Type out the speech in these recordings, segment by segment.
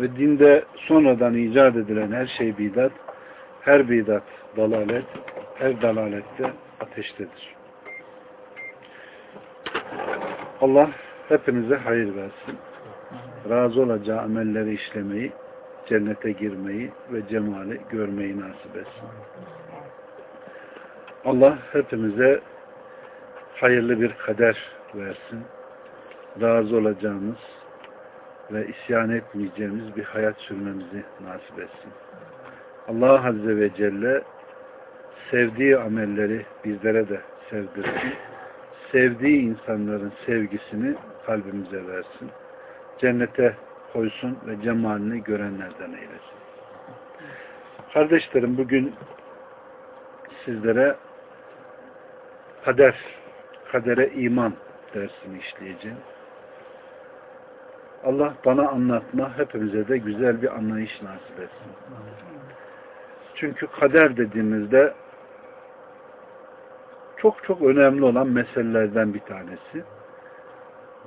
Ve dinde sonradan icat edilen her şey bidat, her bidat dalalet, her dalalette ateştedir. Allah hepinize hayır versin. Razı olacağı amelleri işlemeyi, cennete girmeyi ve cemali görmeyi nasip etsin. Allah hepimize hayırlı bir kader versin. Razı olacağımız ve isyan etmeyeceğimiz bir hayat sürmemizi nasip etsin. Allah Azze ve Celle sevdiği amelleri bizlere de sevdirsin. Sevdiği insanların sevgisini kalbimize versin. Cennete koysun ve cemalini görenlerden eylesin. Kardeşlerim bugün sizlere kader, kadere iman dersini işleyeceğim. Allah bana anlatma, hepimize de güzel bir anlayış nasip etsin. Çünkü kader dediğimizde çok çok önemli olan meselelerden bir tanesi.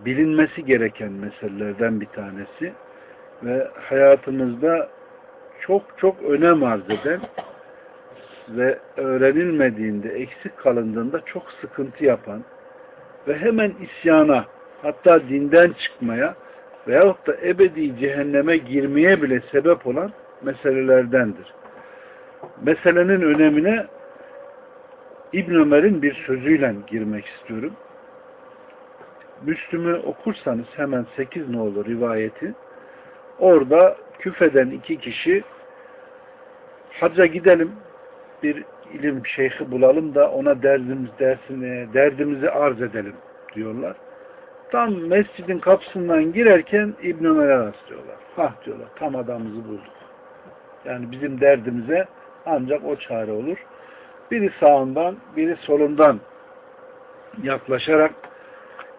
Bilinmesi gereken meselelerden bir tanesi ve hayatımızda çok çok önem arz eden ve öğrenilmediğinde, eksik kalındığında çok sıkıntı yapan ve hemen isyana, hatta dinden çıkmaya veyahut da ebedi cehenneme girmeye bile sebep olan meselelerdendir. Meselenin önemine İbn Ömer'in bir sözüyle girmek istiyorum. Müslüm'ü okursanız hemen 8 ne olur rivayeti. Orada küfeden iki kişi hacca gidelim bir ilim şeyhi bulalım da ona derdimiz dersini, derdimizi arz edelim diyorlar. Tam mescidin kapısından girerken İbn Ömer'e rastlıyorlar. Hah diyorlar tam adamımızı bulduk. Yani bizim derdimize ancak o çare olur. Biri sağından, biri solundan yaklaşarak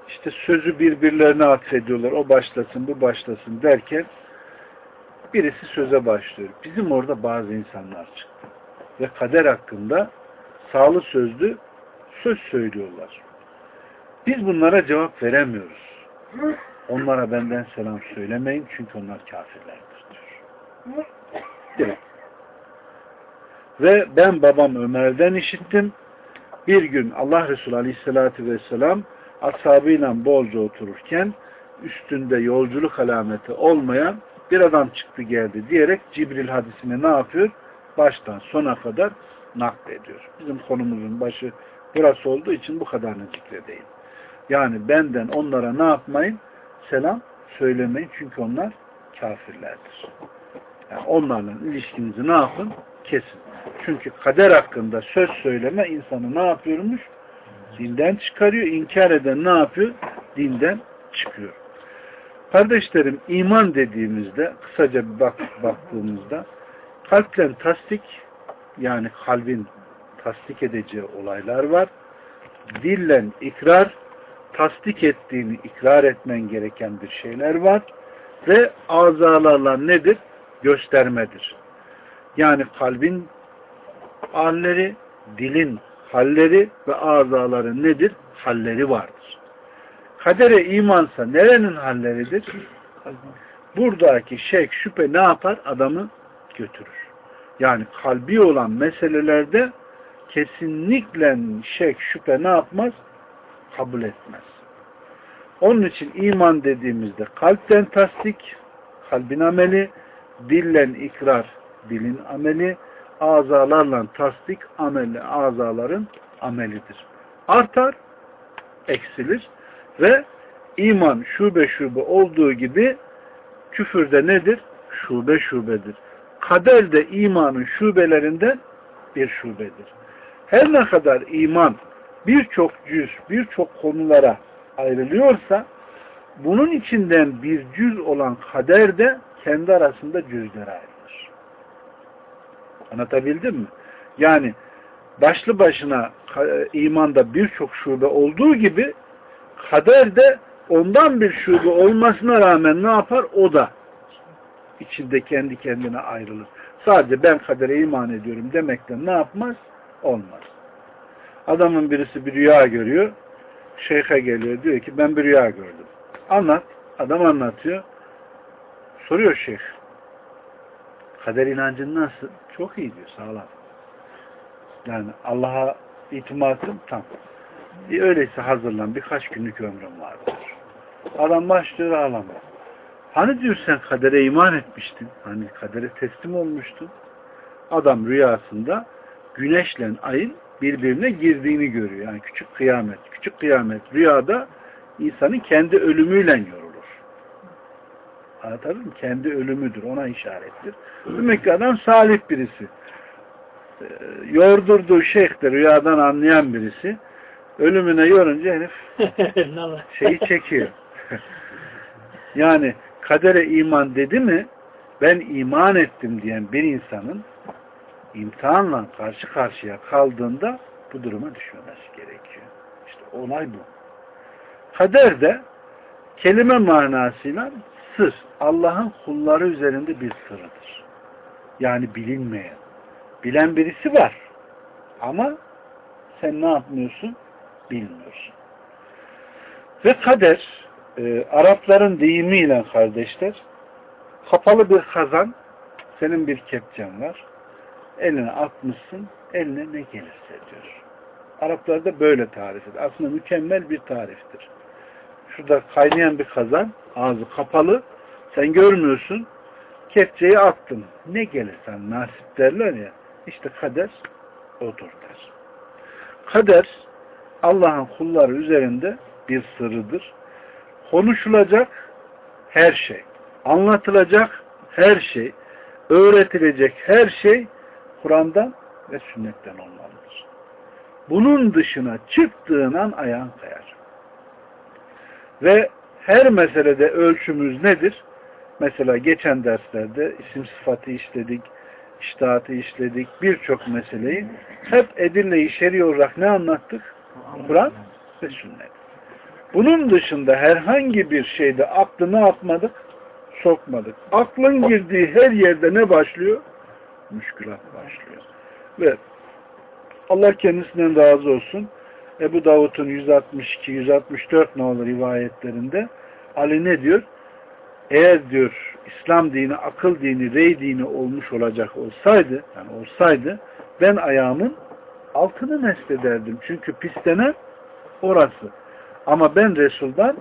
işte sözü birbirlerine atfediyorlar. O başlasın, bu başlasın derken birisi söze başlıyor. Bizim orada bazı insanlar çıktı. Ve kader hakkında sağlı sözlü söz söylüyorlar. Biz bunlara cevap veremiyoruz. Onlara benden selam söylemeyin çünkü onlar kafirlerdir diyor. Direkt. Ve ben babam Ömer'den işittim. Bir gün Allah Resulü Aleyhisselatü Vesselam ashabıyla bolca otururken üstünde yolculuk alameti olmayan bir adam çıktı geldi diyerek Cibril hadisini ne yapıyor? Baştan sona kadar naklediyor. Bizim konumuzun başı burası olduğu için bu kadarını zikredeyim. Yani benden onlara ne yapmayın? Selam söylemeyin. Çünkü onlar kafirlerdir. Yani onlarla ilişkinizi ne yapın? Kesin. Çünkü kader hakkında söz söyleme insanı ne yapıyormuş? Dinden çıkarıyor. İnkar eden ne yapıyor? Dinden çıkıyor. Kardeşlerim iman dediğimizde kısaca bir bak, baktığımızda kalple tasdik yani kalbin tasdik edeceği olaylar var. Dille ikrar tasdik ettiğini ikrar etmen gereken bir şeyler var ve azalarla nedir? Göstermedir. Yani kalbin halleri, dilin halleri ve azaların nedir? Halleri vardır. Kadere imansa nerenin halleridir? Buradaki şek, şüphe ne yapar? Adamı götürür. Yani kalbi olan meselelerde kesinlikle şek, şüphe ne yapmaz? Kabul etmez. Onun için iman dediğimizde kalpten tasdik, kalbin ameli, dillen ikrar, dilin ameli, azalarla tasdik ameli, azaların amelidir. Artar, eksilir ve iman şube şube olduğu gibi küfürde nedir? Şube şubedir. Kader de imanın şubelerinden bir şubedir. Her ne kadar iman birçok cüz, birçok konulara ayrılıyorsa bunun içinden bir cüz olan kader de kendi arasında cüzlere ayrılır. Anlatabildim mi? Yani başlı başına imanda birçok şube olduğu gibi kader de ondan bir şube olmasına rağmen ne yapar? O da içinde kendi kendine ayrılır. Sadece ben kadere iman ediyorum demekle ne yapmaz? Olmaz. Adamın birisi bir rüya görüyor. Şeyhe geliyor diyor ki ben bir rüya gördüm. Anlat. Adam anlatıyor. Soruyor şeyh. Kader inancın nasıl? Çok iyi diyor. Sağlam. Yani Allah'a itimatım tam. E öyleyse hazırlan. Birkaç günlük ömrüm vardır. Adam başlıyor ağlamaya. Hani diyor sen kadere iman etmiştin. Hani kadere teslim olmuştun. Adam rüyasında güneşle ayın birbirine girdiğini görüyor. Yani küçük kıyamet. Küçük kıyamet rüyada insanın kendi ölümüyle yorulur. Anlatabildim mi? Kendi ölümüdür. Ona işarettir. Demek ki adam salih birisi. E, yordurduğu şeyhtir. Rüyadan anlayan birisi. Ölümüne yorunca herif şeyi çekiyor. yani kadere iman dedi mi ben iman ettim diyen bir insanın imtihanla karşı karşıya kaldığında bu duruma düşmemesi gerekiyor. İşte olay bu. Kader de kelime manasıyla sır. Allah'ın kulları üzerinde bir sırrıdır. Yani bilinmeyen. Bilen birisi var. Ama sen ne yapmıyorsun? Bilmiyorsun. Ve kader e, Arapların deyimiyle kardeşler kapalı bir kazan senin bir kepçen var. Eline atmışsın eline ne gelirse diyor. Araplarda böyle tarif edilir. Aslında mükemmel bir tariftir. Şurada kaynayan bir kazan ağzı kapalı sen görmüyorsun kepçeyi attın. Ne gelirsen nasip derler ya işte kader odur der. Kader Allah'ın kulları üzerinde bir sırrıdır konuşulacak her şey, anlatılacak her şey, öğretilecek her şey Kur'an'dan ve sünnetten olmalıdır. Bunun dışına çıktığın an ayağın kayar. Ve her meselede ölçümüz nedir? Mesela geçen derslerde isim sıfatı işledik, iştahatı işledik, birçok meseleyi hep edille-i şer'i olarak ne anlattık? Kur'an ve sünnet. Bunun dışında herhangi bir şeyde aklını atmadık, sokmadık. Aklın girdiği her yerde ne başlıyor? Müşkülat başlıyor. Ve Allah kendisinden razı olsun. Ebu Davud'un 162-164 nolu rivayetlerinde Ali ne diyor? Eğer diyor İslam dini, akıl dini, rey dini olmuş olacak olsaydı, yani olsaydı ben ayağımın altını meslederdim. Çünkü pislenen orası. Ama ben Resul'dan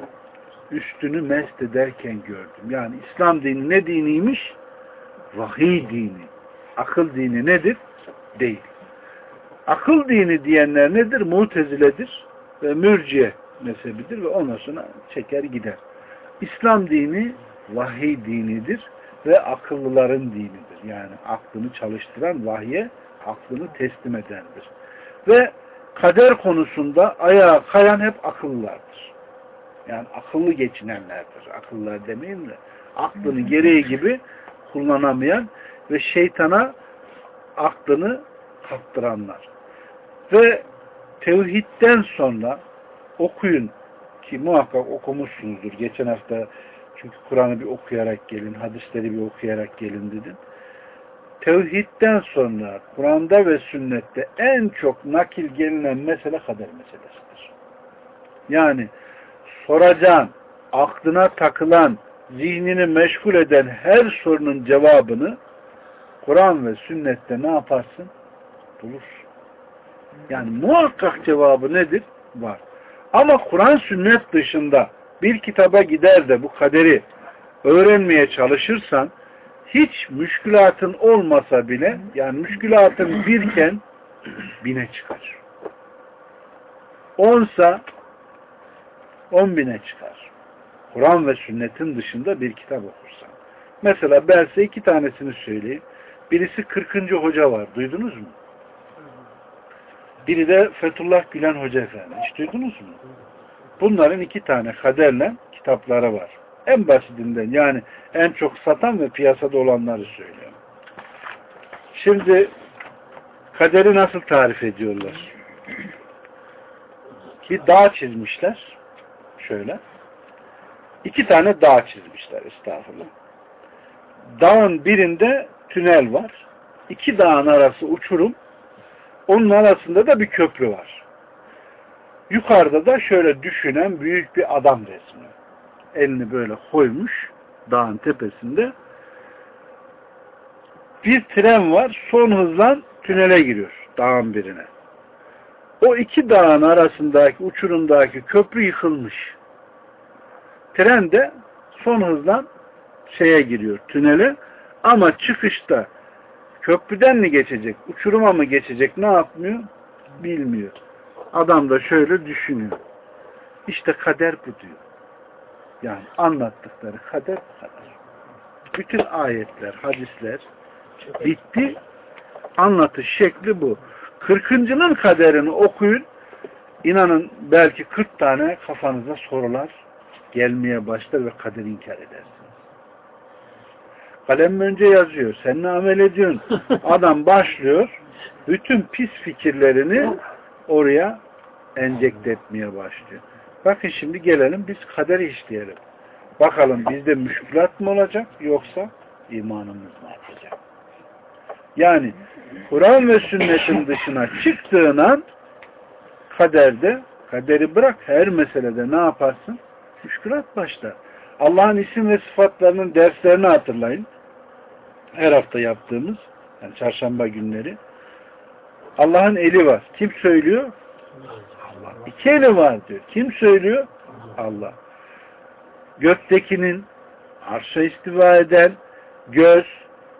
üstünü mest gördüm. Yani İslam dini ne diniymiş? Vahiy dini. Akıl dini nedir? Değil. Akıl dini diyenler nedir? Muteziledir ve mürciye mezhebidir ve ondan sonra çeker gider. İslam dini vahiy dinidir ve akıllıların dinidir. Yani aklını çalıştıran vahye aklını teslim edendir. Ve kader konusunda ayağa kayan hep akıllılardır. Yani akıllı geçinenlerdir. Akıllılar demeyeyim de aklını gereği gibi kullanamayan ve şeytana aklını kaptıranlar. Ve tevhidden sonra okuyun ki muhakkak okumuşsunuzdur. Geçen hafta çünkü Kur'an'ı bir okuyarak gelin, hadisleri bir okuyarak gelin dedim tevhidden sonra Kur'an'da ve sünnette en çok nakil gelinen mesele kader meselesidir. Yani soracağın, aklına takılan, zihnini meşgul eden her sorunun cevabını Kur'an ve sünnette ne yaparsın? Bulursun. Yani muhakkak cevabı nedir? Var. Ama Kur'an sünnet dışında bir kitaba gider de bu kaderi öğrenmeye çalışırsan hiç müşkülatın olmasa bile yani müşkülatın birken bine çıkar. Onsa on bine çıkar. Kur'an ve sünnetin dışında bir kitap okursan. Mesela ben size iki tanesini söyleyeyim. Birisi 40. hoca var. Duydunuz mu? Biri de Fethullah Gülen Hoca Efendi. Hiç duydunuz mu? Bunların iki tane kaderle kitapları var. En basitinden yani en çok satan ve piyasada olanları söylüyorum. Şimdi kaderi nasıl tarif ediyorlar? Bir dağ çizmişler. Şöyle. İki tane dağ çizmişler estağfurullah. Dağın birinde tünel var. İki dağın arası uçurum. Onun arasında da bir köprü var. Yukarıda da şöyle düşünen büyük bir adam resmi. Elini böyle koymuş dağın tepesinde. Bir tren var. Son hızla tünele giriyor dağın birine. O iki dağın arasındaki uçurumdaki köprü yıkılmış. Tren de son hızla şeye giriyor tünele ama çıkışta köprüden mi geçecek, uçuruma mı geçecek ne yapmıyor? Bilmiyor. Adam da şöyle düşünüyor. İşte kader bu diyor. Yani anlattıkları kader bu kadar. Bütün ayetler, hadisler bitti. Anlatış şekli bu. Kırkıncının kaderini okuyun. İnanın belki kırk tane kafanıza sorular gelmeye başlar ve kader inkar edersiniz. Kalem önce yazıyor. Sen ne amel ediyorsun? Adam başlıyor. Bütün pis fikirlerini oraya enjekte etmeye başlıyor. Bakın şimdi gelelim biz kaderi işleyelim. Bakalım bizde müşkülat mı olacak yoksa imanımız mı artacak? Yani Kur'an ve sünnetin dışına çıktığın an kaderde kaderi bırak her meselede ne yaparsın? Müşkülat başlar. Allah'ın isim ve sıfatlarının derslerini hatırlayın. Her hafta yaptığımız yani çarşamba günleri. Allah'ın eli var. Kim söylüyor? Allah. İki eli var diyor. Kim söylüyor? Allah. Göktekinin arşa istiva eden göz,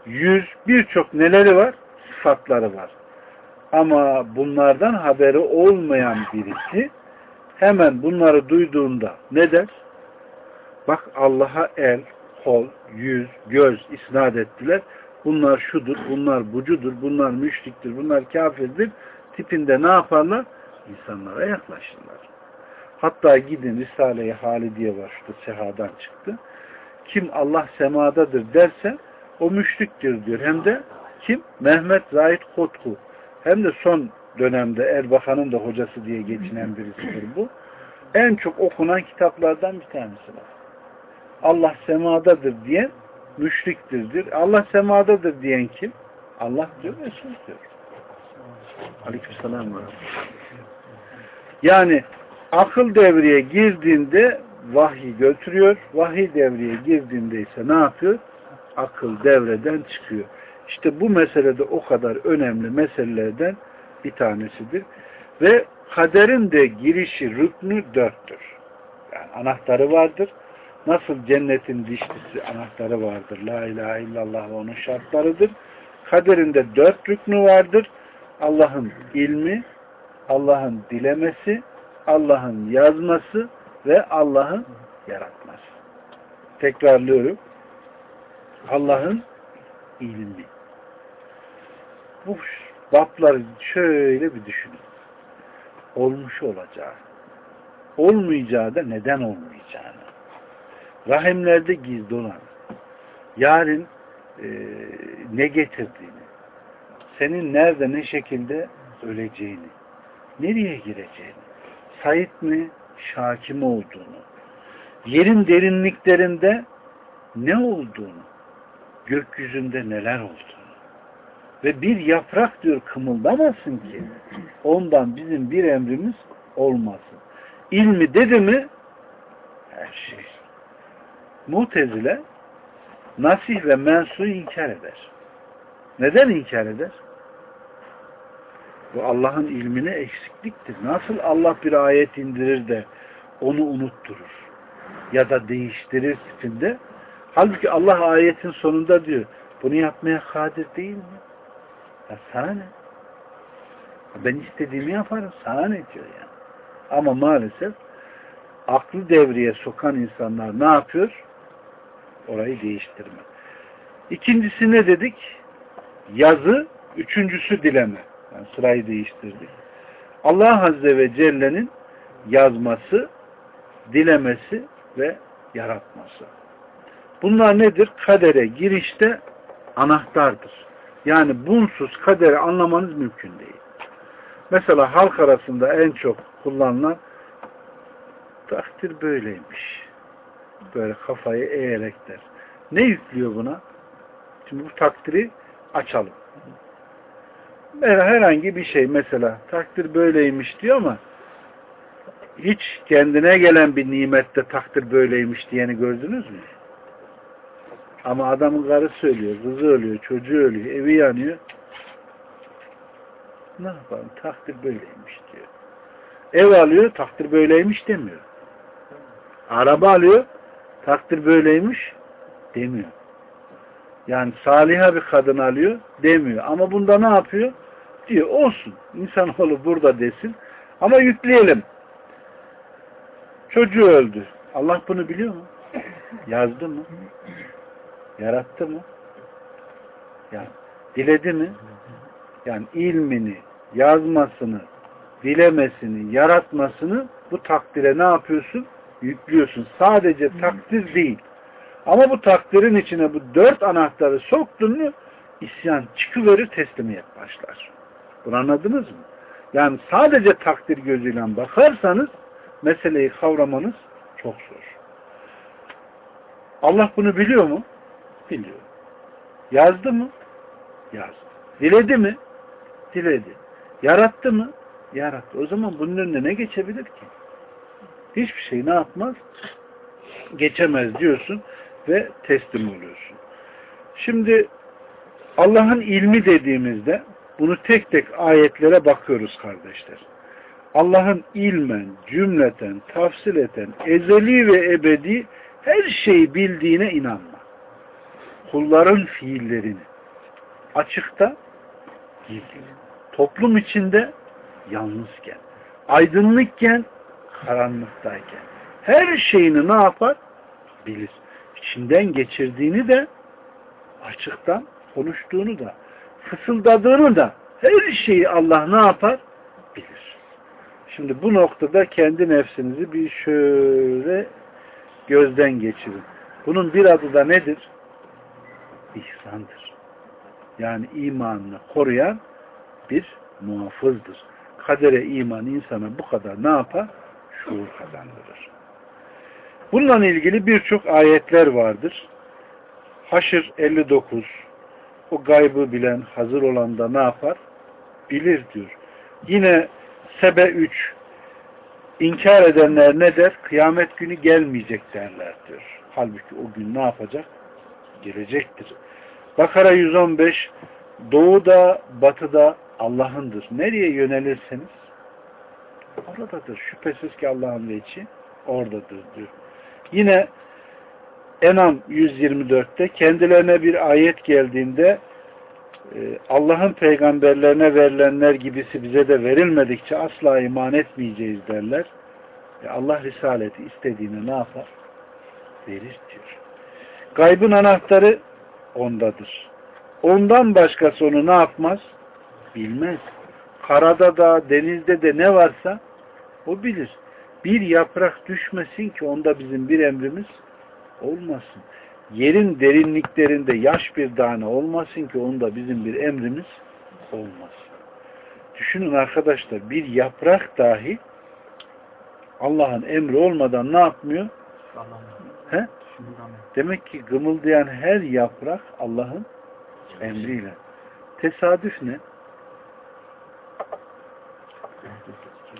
yüz birçok neleri var? Sıfatları var. Ama bunlardan haberi olmayan birisi hemen bunları duyduğunda ne der? Bak Allah'a el, kol, yüz, göz isnat ettiler. Bunlar şudur, bunlar bucudur, bunlar müşriktir, bunlar kafirdir. Tipinde ne yaparlar? İnsanlara yaklaşırlar. Hatta gidin Risale-i Halidiye var. Şurada sehadan çıktı. Kim Allah semadadır derse o müşriktir diyor. Hem de kim? Mehmet Zahid Kotku. Hem de son dönemde Erbakan'ın da hocası diye geçinen birisidir bu. En çok okunan kitaplardan bir tanesi var. Allah semadadır diyen müşriktirdir. Allah semadadır diyen kim? Allah diyor, Resul diyor. Aleykümselam. Yani akıl devreye girdiğinde vahiy götürüyor. Vahiy devreye girdiğinde ise ne yapıyor? Akıl devreden çıkıyor. İşte bu meselede o kadar önemli meselelerden bir tanesidir. Ve kaderin de girişi rüknü dörttür. Yani anahtarı vardır. Nasıl cennetin dişlisi anahtarı vardır. La ilahe illallah ve onun şartlarıdır. Kaderinde dört rüknü vardır. Allah'ın ilmi, Allah'ın dilemesi, Allah'ın yazması ve Allah'ın yaratması. Tekrarlıyorum. Allah'ın ilmi. Bu bapları şöyle bir düşünün. Olmuş olacağı. Olmayacağı da neden olmayacağını. Rahimlerde gizli olan. Yarın e, ne getirdiğini. Senin nerede ne şekilde öleceğini. Nereye gireceğini. Sayit mi? Şaki mi olduğunu. Yerin derinliklerinde ne olduğunu. Gökyüzünde neler olduğunu ve bir yaprak diyor kımıldamasın ki ondan bizim bir emrimiz olmasın. İlmi dedi mi. Mutezile nasih ve mensu inkar eder. Neden inkar eder? Bu Allah'ın ilmine eksikliktir. Nasıl Allah bir ayet indirir de onu unutturur ya da değiştirir tipinde. Halbuki Allah ayetin sonunda diyor bunu yapmaya kadir değil mi? Ya sana ne? Ben istediğimi yaparım. Sana ne diyor yani? Ama maalesef aklı devreye sokan insanlar ne yapıyor? Orayı değiştirme. İkincisi ne dedik? Yazı, üçüncüsü dileme. Yani sırayı değiştirdik. Allah Azze ve Celle'nin yazması, dilemesi ve yaratması. Bunlar nedir? Kadere girişte anahtardır. Yani bunsuz kaderi anlamanız mümkün değil. Mesela halk arasında en çok kullanılan takdir böyleymiş. Böyle kafayı eğerek der. Ne yüklüyor buna? Şimdi bu takdiri açalım. Herhangi bir şey mesela takdir böyleymiş diyor ama hiç kendine gelen bir nimette takdir böyleymiş diyeni gördünüz mü? Ama adamın karısı ölüyor, kızı ölüyor, çocuğu ölüyor, evi yanıyor. Ne yapalım? Takdir böyleymiş diyor. Ev alıyor, takdir böyleymiş demiyor. Araba alıyor, takdir böyleymiş demiyor. Yani saliha bir kadın alıyor demiyor. Ama bunda ne yapıyor? Diyor olsun. İnsanoğlu burada desin. Ama yükleyelim. Çocuğu öldü. Allah bunu biliyor mu? Yazdı mı? Yarattı mı? Yani diledi mi? Yani ilmini, yazmasını, dilemesini, yaratmasını bu takdire ne yapıyorsun? Yüklüyorsun. Sadece takdir değil. Ama bu takdirin içine bu dört anahtarı soktun mu isyan çıkıverir teslimiyet başlar. Bunu anladınız mı? Yani sadece takdir gözüyle bakarsanız meseleyi kavramanız çok zor. Allah bunu biliyor mu? Biliyor. Yazdı mı? Yazdı. Diledi mi? Diledi. Yarattı mı? Yarattı. O zaman bunun önüne ne geçebilir ki? Hiçbir şey ne yapmaz? Geçemez diyorsun ve teslim oluyorsun. Şimdi Allah'ın ilmi dediğimizde bunu tek tek ayetlere bakıyoruz kardeşler. Allah'ın ilmen, cümleten, tafsileten, ezeli ve ebedi her şeyi bildiğine inanma. Kulların fiillerini açıkta, gizli. Toplum içinde yalnızken, aydınlıkken, karanlıktayken her şeyini ne yapar? Bilir. İçinden geçirdiğini de açıktan konuştuğunu da fısıldadığını da her şeyi Allah ne yapar? Bilir. Şimdi bu noktada kendi nefsinizi bir şöyle gözden geçirin. Bunun bir adı da nedir? İhsandır. Yani imanını koruyan bir muhafızdır. Kadere iman insana bu kadar ne yapar? Şuur kazandırır. Bununla ilgili birçok ayetler vardır. Haşr 59 o gaybı bilen, hazır olan da ne yapar? Bilir diyor. Yine Sebe 3 inkar edenler ne der? Kıyamet günü gelmeyecek derler. Halbuki o gün ne yapacak? Gelecektir. Bakara 115 doğuda, batıda Allah'ındır. Nereye yönelirseniz oradadır. Şüphesiz ki Allah'ın veçi oradadır diyor. Yine Enam 124'te kendilerine bir ayet geldiğinde e, Allah'ın peygamberlerine verilenler gibisi bize de verilmedikçe asla iman etmeyeceğiz derler. E Allah risaleti istediğini ne yapar? Verir diyor. Gaybın anahtarı ondadır. Ondan başkası onu ne yapmaz? Bilmez. Karada da denizde de ne varsa o bilir. Bir yaprak düşmesin ki onda bizim bir emrimiz olmasın. Yerin derinliklerinde yaş bir tane olmasın ki onda bizim bir emrimiz olmasın. Düşünün arkadaşlar bir yaprak dahi Allah'ın emri olmadan ne yapmıyor? He? Demek ki gımıldayan her yaprak Allah'ın emriyle. Tesadüf ne?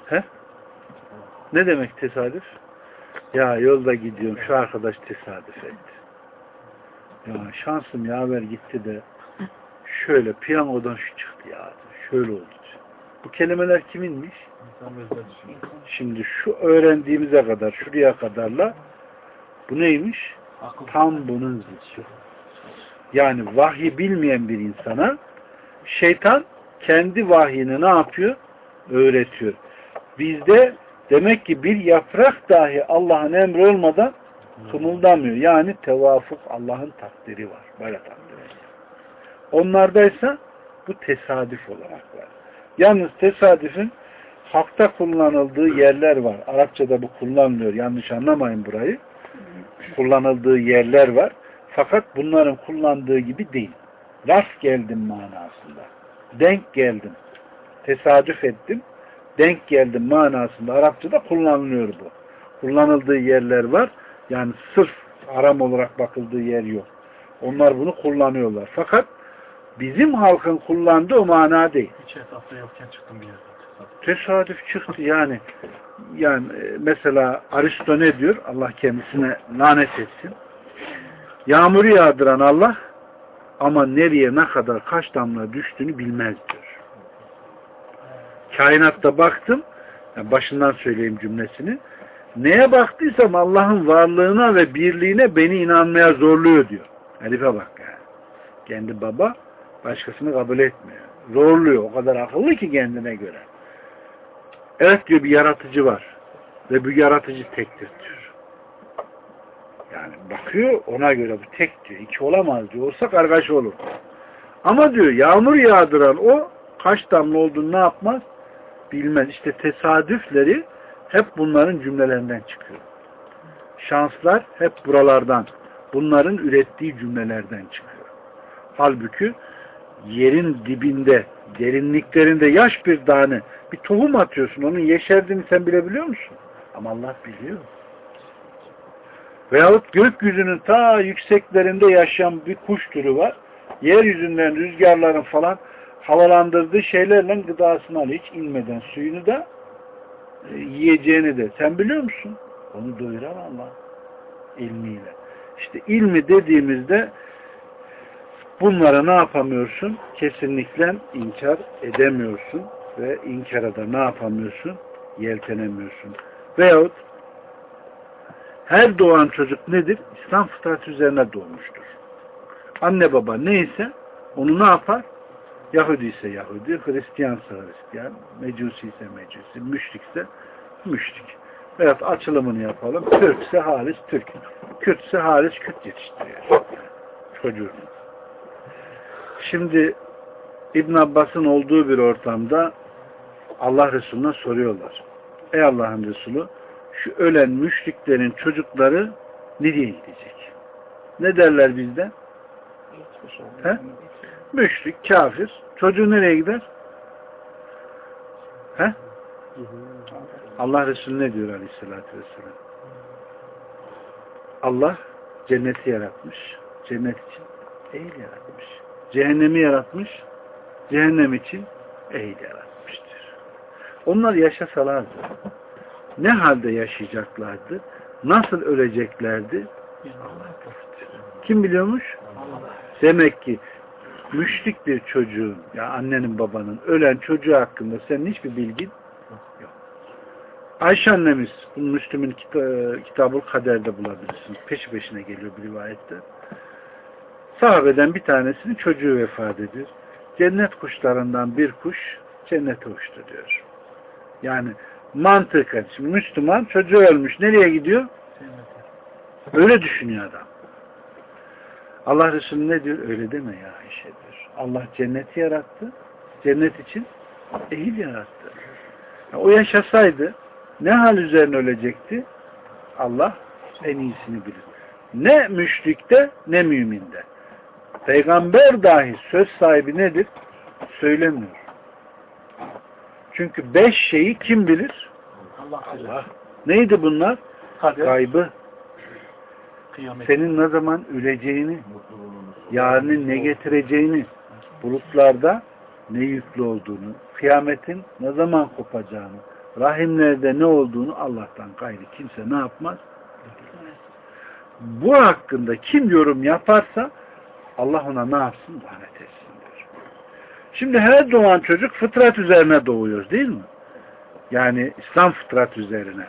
He? Ne demek tesadüf? Ya yolda gidiyorum şu arkadaş tesadüf etti. Ya şansım yaver gitti de şöyle piyangodan şu çıktı ya. Şöyle oldu. Bu kelimeler kiminmiş? Şimdi şu öğrendiğimize kadar şuraya kadarla bu neymiş? Tam bunun zıttı. Yani vahyi bilmeyen bir insana şeytan kendi vahyini ne yapıyor? Öğretiyor. Bizde Demek ki bir yaprak dahi Allah'ın emri olmadan kımıldamıyor. Yani tevafuk Allah'ın takdiri var. Böyle takdir Onlardaysa bu tesadüf olarak var. Yalnız tesadüfün hakta kullanıldığı yerler var. Arapçada bu kullanmıyor. Yanlış anlamayın burayı. kullanıldığı yerler var. Fakat bunların kullandığı gibi değil. Rast geldim manasında. Denk geldim. Tesadüf ettim. Denk geldim manasında. Arapçada kullanılıyor bu. Kullanıldığı yerler var. Yani sırf aram olarak bakıldığı yer yok. Onlar bunu kullanıyorlar. Fakat bizim halkın kullandığı o mana değil. Hiç hesapta yokken çıktım bir yerden. Tesadüf. Tesadüf çıktı yani. Yani e, mesela Aristo ne diyor? Allah kendisine lanet etsin. Yağmuru yağdıran Allah ama nereye ne kadar kaç damla düştüğünü bilmez diyor. Kainatta baktım yani başından söyleyeyim cümlesini. Neye baktıysam Allah'ın varlığına ve birliğine beni inanmaya zorluyor diyor. Herife bak yani. Kendi baba başkasını kabul etmiyor. Zorluyor. O kadar akıllı ki kendine göre. Evet diyor bir yaratıcı var. Ve bu yaratıcı tektir diyor. Yani bakıyor ona göre bu tek diyor. İki olamaz diyor. Olsa kargaşa olur. Ama diyor yağmur yağdıran o kaç damla olduğunu ne yapmaz? Bilmez. İşte tesadüfleri hep bunların cümlelerinden çıkıyor. Şanslar hep buralardan. Bunların ürettiği cümlelerden çıkıyor. Halbuki yerin dibinde, derinliklerinde yaş bir tane bir tohum atıyorsun. Onun yeşerdiğini sen bilebiliyor musun? Ama Allah biliyor. Veyahut gökyüzünün ta yükseklerinde yaşayan bir kuş türü var. Yeryüzünden rüzgarların falan havalandırdığı şeylerle gıdasını alıyor. Hiç inmeden suyunu da e, yiyeceğini de. Sen biliyor musun? Onu doyuran Allah. ilmiyle. İşte ilmi dediğimizde bunlara ne yapamıyorsun? Kesinlikle inkar edemiyorsun ve inkara da ne yapamıyorsun? Yeltenemiyorsun. Veyahut her doğan çocuk nedir? İslam fıtratı üzerine doğmuştur. Anne baba neyse onu ne yapar? Yahudi ise Yahudi, Hristiyansa Hristiyan, Mecusi ise Mecusi, müşrikse müşrik. Veyahut açılımını yapalım. Türk ise halis Türk. Kürt ise halis Kürt yetiştiriyor. Çocuğu. Şimdi İbn Abbas'ın olduğu bir ortamda Allah Resulü'ne soruyorlar. Ey Allah'ın Resulü şu ölen müşriklerin çocukları nereye gidecek? Ne derler bizde? He? Müşrik, kafir. Çocuğu nereye gider? He? Allah Resulü ne diyor aleyhissalatü vesselam? Allah cenneti yaratmış. Cennet için eğil yaratmış. Cehennemi yaratmış. Cehennem için eğil yaratmıştır. Onlar yaşasalardı ne halde yaşayacaklardı? Nasıl öleceklerdi? Allah Kim biliyormuş? Demek ki müşrik bir çocuğun ya annenin babanın ölen çocuğu hakkında senin hiçbir bilgin yok. Ayşe annemiz bunu Müslüm'ün kita Kitabul Kader'de bulabilirsiniz. Peşi peşine geliyor bir rivayette. Sahabeden bir tanesinin çocuğu vefat ediyor. Cennet kuşlarından bir kuş cennete uçtu diyor. Yani mantıken. Şimdi Müslüman çocuğu ölmüş. Nereye gidiyor? Öyle düşünüyor adam. Allah Resulü ne diyor? Öyle deme ya Ayşe diyor. Allah cenneti yarattı. Cennet için ehil yarattı. Yani o yaşasaydı ne hal üzerine ölecekti? Allah en iyisini bilir. Ne müşrikte ne müminde. Peygamber dahi söz sahibi nedir? Söylemiyor. Çünkü beş şeyi kim bilir? Allah. Allah. Neydi bunlar? Kader, Gaybı. Kıyamet. Senin ne zaman öleceğini, yarının ne getireceğini, bulutlarda ne yüklü olduğunu, kıyametin ne zaman kopacağını, rahimlerde ne olduğunu Allah'tan gayrı kimse ne yapmaz? Bu hakkında kim yorum yaparsa Allah ona ne yapsın? Lanet etsin diyor. Şimdi her doğan çocuk fıtrat üzerine doğuyor değil mi? Yani İslam fıtrat üzerine.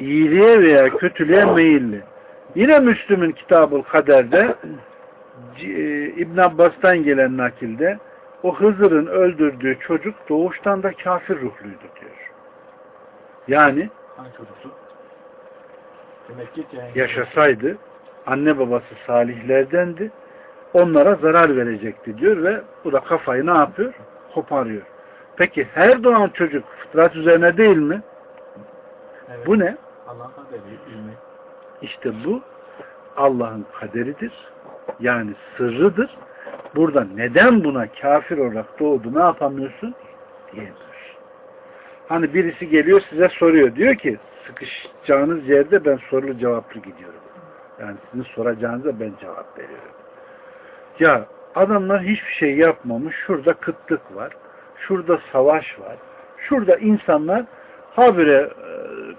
İyiliğe veya kötülüğe meyilli. Yine Müslüm'ün Kitabul Kader'de e, İbn Abbas'tan gelen nakilde o Hızır'ın öldürdüğü çocuk doğuştan da kafir ruhluydu diyor. Yani yaşasaydı anne babası salihlerdendi onlara zarar verecekti diyor ve bu da kafayı ne yapıyor? Koparıyor. Peki her doğan çocuk fıtrat üzerine değil mi? Evet. Bu ne? İşte bu Allah'ın kaderidir. Yani sırrıdır. Burada neden buna kafir olarak doğdu ne yapamıyorsun? Diyemiyorsun. Hani birisi geliyor size soruyor. Diyor ki sıkışacağınız yerde ben sorulu cevaplı gidiyorum. Yani sizin soracağınıza ben cevap veriyorum. Ya adamlar hiçbir şey yapmamış. Şurada kıtlık var. Şurada savaş var. Şurada insanlar habire e,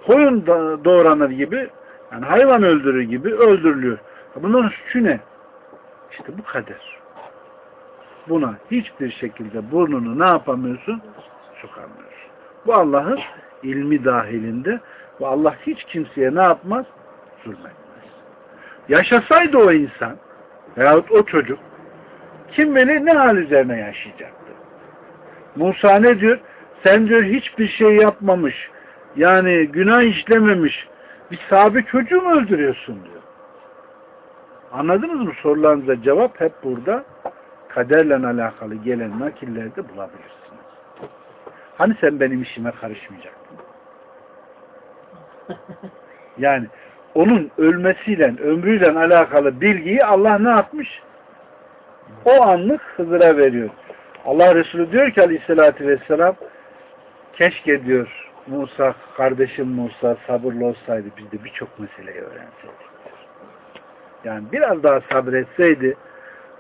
koyun doğranır gibi yani hayvan öldürür gibi öldürülüyor. Bunların suçu ne? İşte bu kader. Buna hiçbir şekilde burnunu ne yapamıyorsun? Sokamıyorsun. Bu Allah'ın ilmi dahilinde ve Allah hiç kimseye ne yapmaz? Zulmetmez. Yaşasaydı o insan veyahut o çocuk kim bilir ne hal üzerine yaşayacaktı. Musa ne diyor? Sen diyor hiçbir şey yapmamış. Yani günah işlememiş. Bir sahabe çocuğu mu öldürüyorsun diyor. Anladınız mı? Sorularınıza cevap hep burada kaderle alakalı gelen nakillerde bulabilirsiniz. Hani sen benim işime karışmayacaktın? Yani onun ölmesiyle, ömrüyle alakalı bilgiyi Allah ne yapmış? O anlık Hızır'a veriyor. Allah Resulü diyor ki aleyhissalatü vesselam keşke diyor Musa, kardeşim Musa sabırlı olsaydı biz de birçok meseleyi öğrenseydik. Yani biraz daha sabretseydi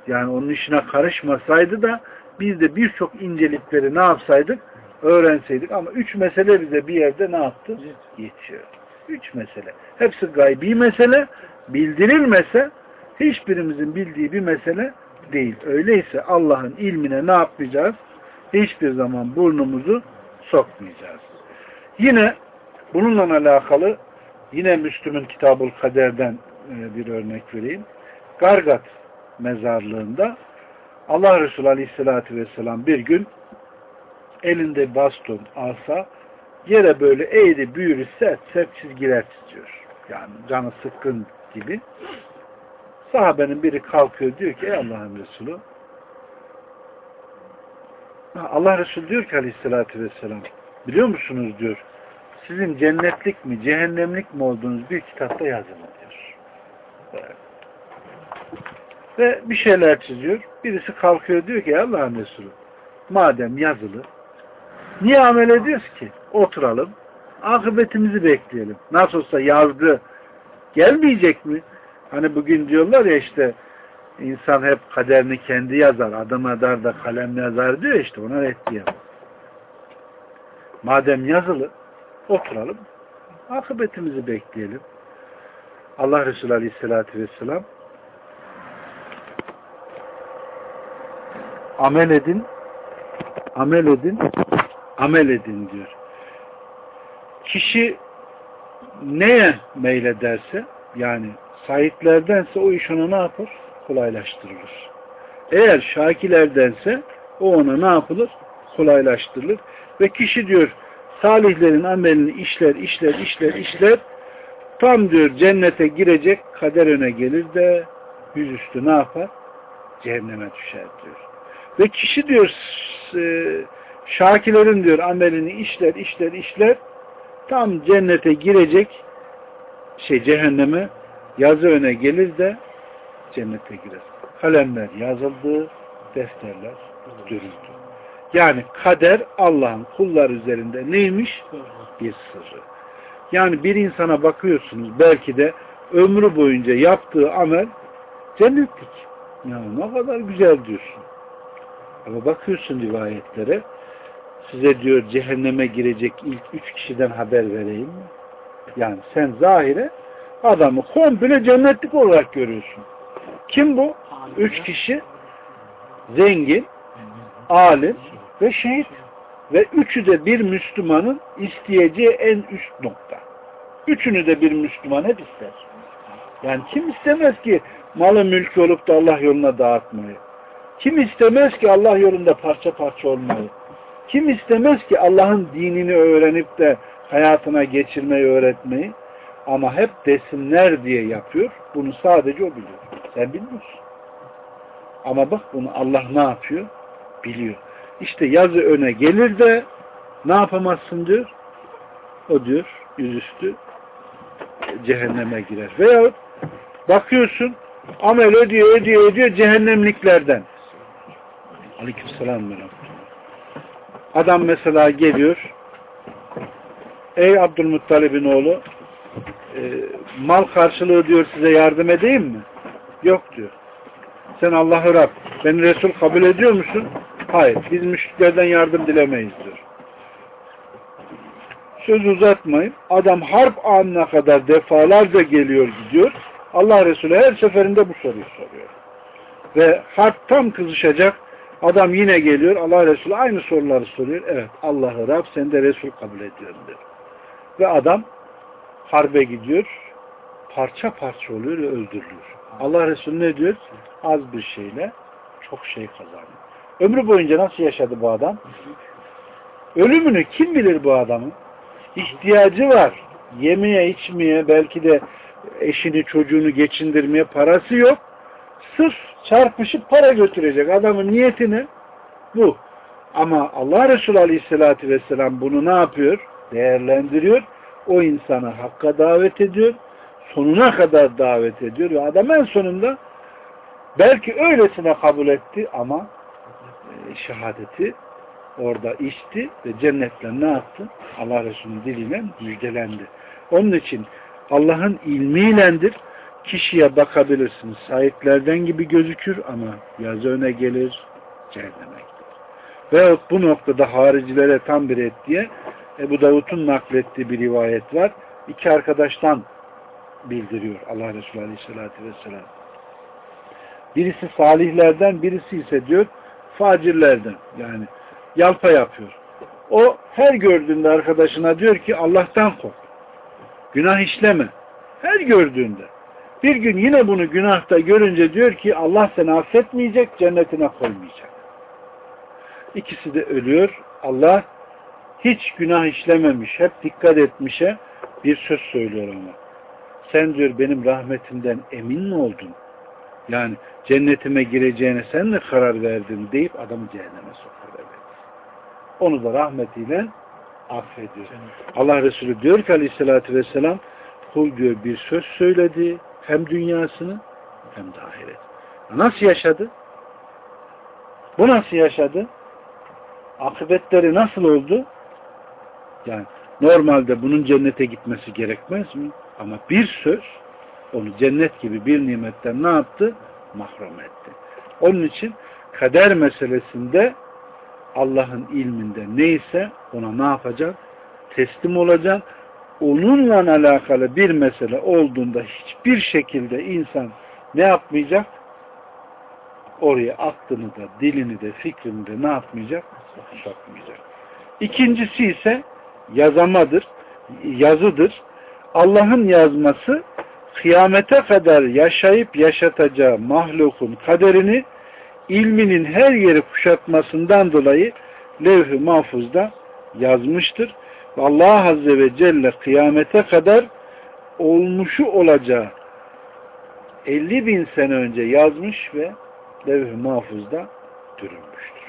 yani onun işine karışmasaydı da biz de birçok incelikleri ne yapsaydık? Öğrenseydik ama üç mesele bize bir yerde ne yaptı? Yetiyor. Üç mesele. Hepsi gaybi mesele. Bildirilmese hiçbirimizin bildiği bir mesele değil. Öyleyse Allah'ın ilmine ne yapmayacağız? Hiçbir zaman burnumuzu sokmayacağız. Yine bununla alakalı yine Müslüm'ün Kitabul Kader'den e, bir örnek vereyim. Gargat mezarlığında Allah Resulü Aleyhisselatü Vesselam bir gün elinde baston, asa yere böyle eğri büğrü sert sert çizgiler çiziyor. Yani canı sıkkın gibi. Sahabenin biri kalkıyor diyor ki ey Allah'ın Resulü Allah Resulü diyor ki aleyhissalatü vesselam biliyor musunuz diyor sizin cennetlik mi cehennemlik mi olduğunuz bir kitapta yazılı diyor. Ve bir şeyler çiziyor. Birisi kalkıyor diyor ki Allah'ın Resulü madem yazılı niye amel ediyoruz ki? Oturalım akıbetimizi bekleyelim. Nasıl olsa yazgı gelmeyecek mi? Hani bugün diyorlar ya işte insan hep kaderini kendi yazar, adım adar da kalem yazar diyor işte ona reddiyemez. Madem yazılı oturalım akıbetimizi bekleyelim. Allah Resulü Aleyhisselatü Vesselam amel edin amel edin amel edin diyor. Kişi neye meylederse yani sahiplerdense o iş ona ne yapar? Kolaylaştırılır. Eğer şakilerdense o ona ne yapılır? Kolaylaştırılır. Ve kişi diyor salihlerin amelini işler, işler, işler, işler tam diyor cennete girecek kader öne gelir de yüzüstü ne yapar? Cehenneme düşer diyor. Ve kişi diyor e, şakilerin diyor amelini işler, işler, işler tam cennete girecek şey cehenneme yazı öne gelir de cennete girer. Kalemler yazıldı, defterler dürüldü. Yani kader Allah'ın kullar üzerinde neymiş? Bir sırrı. Yani bir insana bakıyorsunuz belki de ömrü boyunca yaptığı amel cennetlik. Yani ne kadar güzel diyorsun. Ama bakıyorsun rivayetlere size diyor cehenneme girecek ilk üç kişiden haber vereyim mi? Yani sen zahire adamı komple cennetlik olarak görüyorsun. Kim bu? Üç kişi zengin, alim ve şehit. Ve üçü de bir Müslümanın isteyeceği en üst nokta. Üçünü de bir Müslüman hep ister. Yani kim istemez ki malı mülkü olup da Allah yoluna dağıtmayı? Kim istemez ki Allah yolunda parça parça olmayı? Kim istemez ki Allah'ın dinini öğrenip de hayatına geçirmeyi öğretmeyi? Ama hep desinler diye yapıyor. Bunu sadece o biliyor. Sen bilmiyorsun. Ama bak bunu Allah ne yapıyor? Biliyor. İşte yazı öne gelir de ne yapamazsın diyor. O diyor yüzüstü cehenneme girer. Veyahut Bakıyorsun amel ediyor, ediyor, ediyor cehennemliklerden. Aleykümselam ve Adam mesela geliyor. Ey Abdülmuttalib'in oğlu e, mal karşılığı diyor size yardım edeyim mi? Yok diyor. Sen Allah'ı Rab, beni Resul kabul ediyor musun? Hayır. Biz müşriklerden yardım dilemeyiz diyor. Söz uzatmayın. Adam harp anına kadar defalarca geliyor gidiyor. Allah Resulü her seferinde bu soruyu soruyor. Ve harp tam kızışacak. Adam yine geliyor. Allah Resulü aynı soruları soruyor. Evet Allah'ı Rab sen de Resul kabul ediyorum diyor. Ve adam harbe gidiyor. Parça parça oluyor ve öldürülüyor. Allah Resulü ne diyor? Az bir şeyle çok şey kazanıyor. Ömrü boyunca nasıl yaşadı bu adam? Ölümünü kim bilir bu adamın? İhtiyacı var. Yemeye, içmeye, belki de eşini, çocuğunu geçindirmeye parası yok. Sırf çarpışıp para götürecek. Adamın niyetini bu. Ama Allah Resulü Aleyhisselatü Vesselam bunu ne yapıyor? Değerlendiriyor. O insanı hakka davet ediyor. Sonuna kadar davet ediyor. Ve adam en sonunda belki öylesine kabul etti ama şehadeti orada içti ve cennetle ne yaptı? Allah Resulü'nün diliyle müjdelendi. Onun için Allah'ın ilmiylendir. Kişiye bakabilirsiniz. Sahiplerden gibi gözükür ama yazı öne gelir, cehenneme gider. Veyahut bu noktada haricilere tam bir et diye Ebu Davud'un naklettiği bir rivayet var. İki arkadaştan bildiriyor Allah Resulü Aleyhisselatü Vesselam. Birisi salihlerden, birisi ise diyor facirlerden. Yani yalpa yapıyor. O her gördüğünde arkadaşına diyor ki Allah'tan kork. Günah işleme. Her gördüğünde. Bir gün yine bunu günahta görünce diyor ki Allah seni affetmeyecek, cennetine koymayacak. İkisi de ölüyor. Allah hiç günah işlememiş, hep dikkat etmişe bir söz söylüyor ona. Sen diyor benim rahmetimden emin mi oldun? Yani cennetime gireceğine sen mi karar verdin deyip adamı cehenneme sokar. Evet. Onu da rahmetiyle affediyor. Allah Resulü diyor ki aleyhissalatü vesselam kul diyor bir söz söyledi hem dünyasını hem de ahiret. Nasıl yaşadı? Bu nasıl yaşadı? Akıbetleri nasıl oldu? Yani normalde bunun cennete gitmesi gerekmez mi? Ama bir söz onu cennet gibi bir nimetten ne yaptı? Mahrum etti. Onun için kader meselesinde Allah'ın ilminde neyse ona ne yapacak? Teslim olacak. Onunla alakalı bir mesele olduğunda hiçbir şekilde insan ne yapmayacak? Oraya aklını da, dilini de, fikrini de ne yapmayacak? Sokmayacak. İkincisi ise yazamadır, yazıdır. Allah'ın yazması kıyamete kadar yaşayıp yaşatacağı mahlukun kaderini ilminin her yeri kuşatmasından dolayı levh-i mahfuzda yazmıştır. Allah Azze ve Celle kıyamete kadar olmuşu olacağı 50 bin sene önce yazmış ve levh-i mahfuzda dürülmüştür.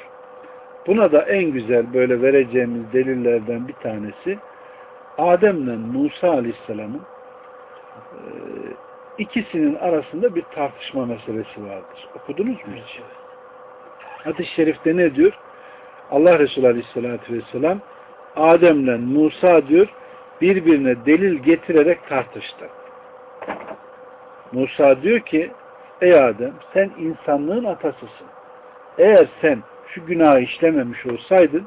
Buna da en güzel böyle vereceğimiz delillerden bir tanesi Adem'le Musa Aleyhisselam'ın ikisinin arasında bir tartışma meselesi vardır. Okudunuz mu hiç? Hadis-i şerifte ne diyor? Allah Resulü Aleyhisselatü Vesselam Adem'le Musa diyor birbirine delil getirerek tartıştı. Musa diyor ki ey Adem sen insanlığın atasısın. Eğer sen şu günahı işlememiş olsaydın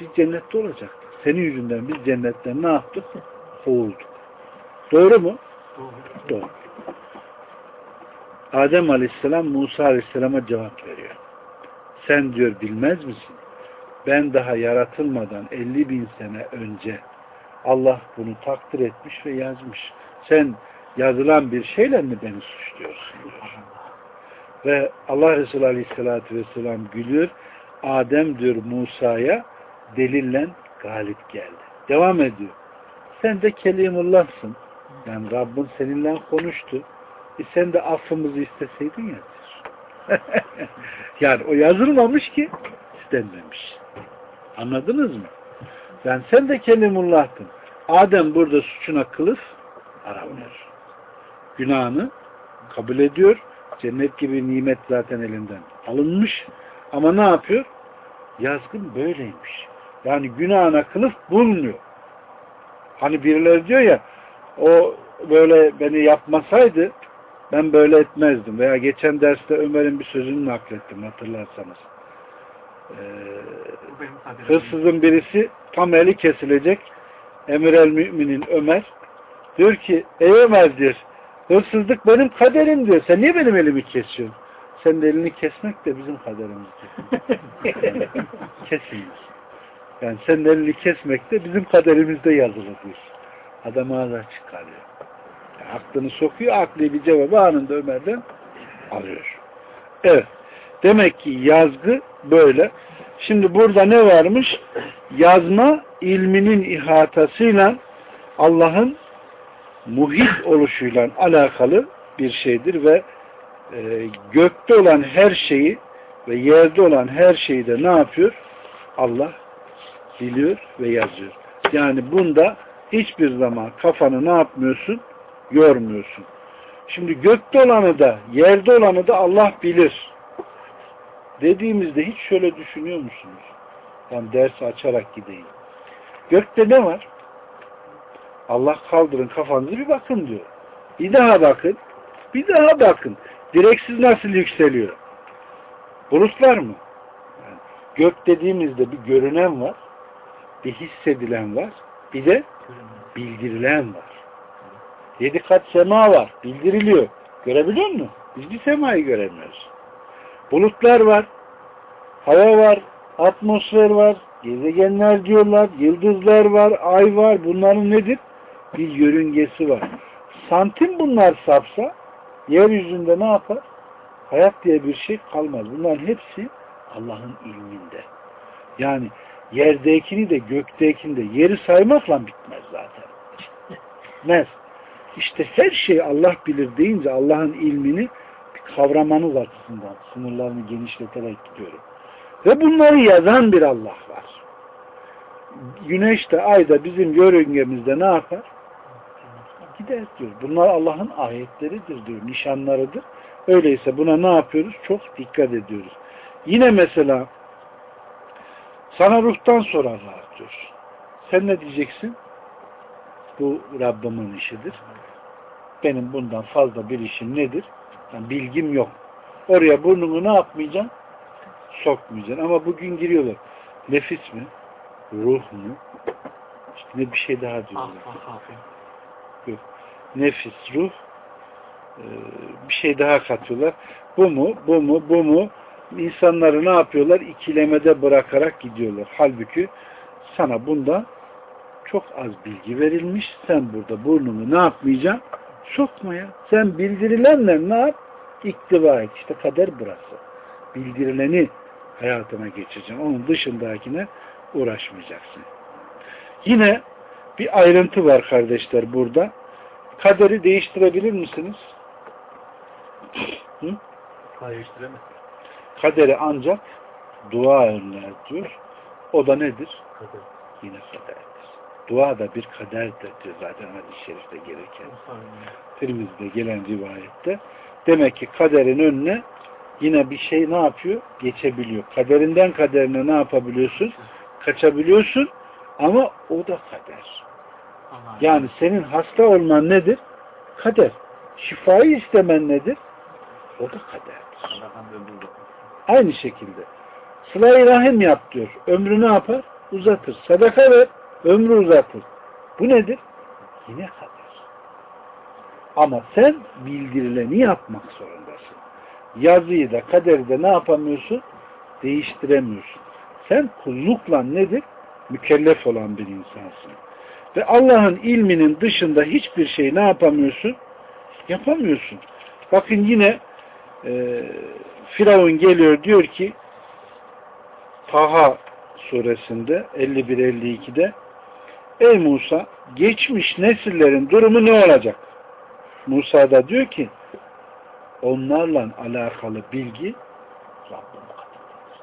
biz cennette olacaktık. Senin yüzünden biz cennetten ne yaptık? Kovulduk. Doğru mu? Doğru. Adem Aleyhisselam Musa Aleyhisselam'a cevap veriyor. Sen diyor bilmez misin? Ben daha yaratılmadan 50 bin sene önce Allah bunu takdir etmiş ve yazmış. Sen yazılan bir şeyle mi beni suçluyorsun diyor. Ve Allah Resulü Aleyhisselatü Vesselam gülüyor. Adem diyor Musa'ya delille galip geldi. Devam ediyor. Sen de Kelimullah'sın. Yani Rabbin seninle konuştu. E sen de affımızı isteseydin ya yani o yazılmamış ki istenmemiş. Anladınız mı? Yani sen de Kelimullah'tın. Adem burada suçuna kılıf aramıyor. Günahını kabul ediyor. Cennet gibi nimet zaten elinden alınmış. Ama ne yapıyor? Yazgın böyleymiş. Yani günahına kılıf bulmuyor. Hani birileri diyor ya o böyle beni yapmasaydı ben böyle etmezdim. Veya geçen derste Ömer'in bir sözünü naklettim hatırlarsanız. Ee, hırsızın birisi tam eli kesilecek. Emir el müminin Ömer diyor ki ey Ömer diyor hırsızlık benim kaderim diyor. Sen niye benim elimi kesiyorsun? Senin elini kesmek de bizim kaderimiz diyor. Kesilmiş. Yani senin elini kesmek de bizim kaderimizde yazılı diyor. Adam ağzına çıkarıyor. Yani aklını sokuyor, akli bir cevabı anında Ömer'den alıyor. Evet. Demek ki yazgı böyle. Şimdi burada ne varmış? Yazma ilminin ihatasıyla Allah'ın muhit oluşuyla alakalı bir şeydir ve e, gökte olan her şeyi ve yerde olan her şeyi de ne yapıyor? Allah biliyor ve yazıyor. Yani bunda hiçbir zaman kafanı ne yapmıyorsun? Yormuyorsun. Şimdi gökte olanı da yerde olanı da Allah bilir. Dediğimizde hiç şöyle düşünüyor musunuz? Ben ders açarak gideyim. Gökte ne var? Allah kaldırın kafanızı bir bakın diyor. Bir daha bakın. Bir daha bakın. Direksiz nasıl yükseliyor? Bulutlar mı? Yani gök dediğimizde bir görünen var. Bir hissedilen var. Bir de bildirilen var. Yedi kat sema var. Bildiriliyor. Görebiliyor musun? Biz bir semayı göremiyoruz. Bulutlar var. Hava var. Atmosfer var. Gezegenler diyorlar. Yıldızlar var. Ay var. Bunların nedir? Bir yörüngesi var. Santim bunlar sapsa yeryüzünde ne yapar? Hayat diye bir şey kalmaz. Bunların hepsi Allah'ın ilminde. Yani yerdekini de göktekini de yeri saymakla bitmez zaten. Bitmez. İşte her şey Allah bilir deyince Allah'ın ilmini kavramanız açısından sınırlarını genişleterek gidiyorum. Ve bunları yazan bir Allah var. Güneş de ay da bizim yörüngemizde ne yapar? Gider diyor. Bunlar Allah'ın ayetleridir diyor. Nişanlarıdır. Öyleyse buna ne yapıyoruz? Çok dikkat ediyoruz. Yine mesela sana ruhtan sorarlar diyor. Sen ne diyeceksin? Bu Rabbimin işidir. Benim bundan fazla bir işim nedir? Yani bilgim yok. Oraya burnunu ne yapmayacaksın? Sokmayacaksın. Ama bugün giriyorlar. Nefis mi? Ruh mu? İşte ne bir şey daha Ah, diyorlar. ah, ah. Nefis, ruh e, bir şey daha katıyorlar. Bu mu? Bu mu? Bu mu? İnsanları ne yapıyorlar? İkilemede bırakarak gidiyorlar. Halbuki sana bundan çok az bilgi verilmiş. Sen burada burnunu ne yapmayacaksın? Sokmaya. Sen bildirilenle ne yap? İktiva et. İşte kader burası. Bildirileni hayatına geçeceksin. Onun dışındakine uğraşmayacaksın. Yine bir ayrıntı var kardeşler burada. Kaderi değiştirebilir misiniz? Hı? Değiştiremez. Kaderi ancak dua önler diyor. O da nedir? Kader. Yine kaderdir. Dua da bir kaderdir diyor zaten hadis-i şerifte gelirken. Tirmiz'de gelen rivayette. Demek ki kaderin önüne yine bir şey ne yapıyor? Geçebiliyor. Kaderinden kaderine ne yapabiliyorsun? Kaçabiliyorsun ama o da kader. Yani senin hasta olman nedir? Kader. Şifayı istemen nedir? O da kaderdir. Aynı şekilde. Sıla-i rahim yap diyor. Ömrü ne yapar? Uzatır. Sadaka ver. Ömrü uzatır. Bu nedir? Yine kader. Ama sen bildirileni yapmak zorundasın. Yazıyı da kaderi de ne yapamıyorsun? Değiştiremiyorsun. Sen kullukla nedir? Mükellef olan bir insansın. Ve Allah'ın ilminin dışında hiçbir şey ne yapamıyorsun? Yapamıyorsun. Bakın yine e, Firavun geliyor diyor ki Taha suresinde 51-52'de Ey Musa geçmiş nesillerin durumu ne olacak? Musa da diyor ki onlarla alakalı bilgi Rabbim katındadır.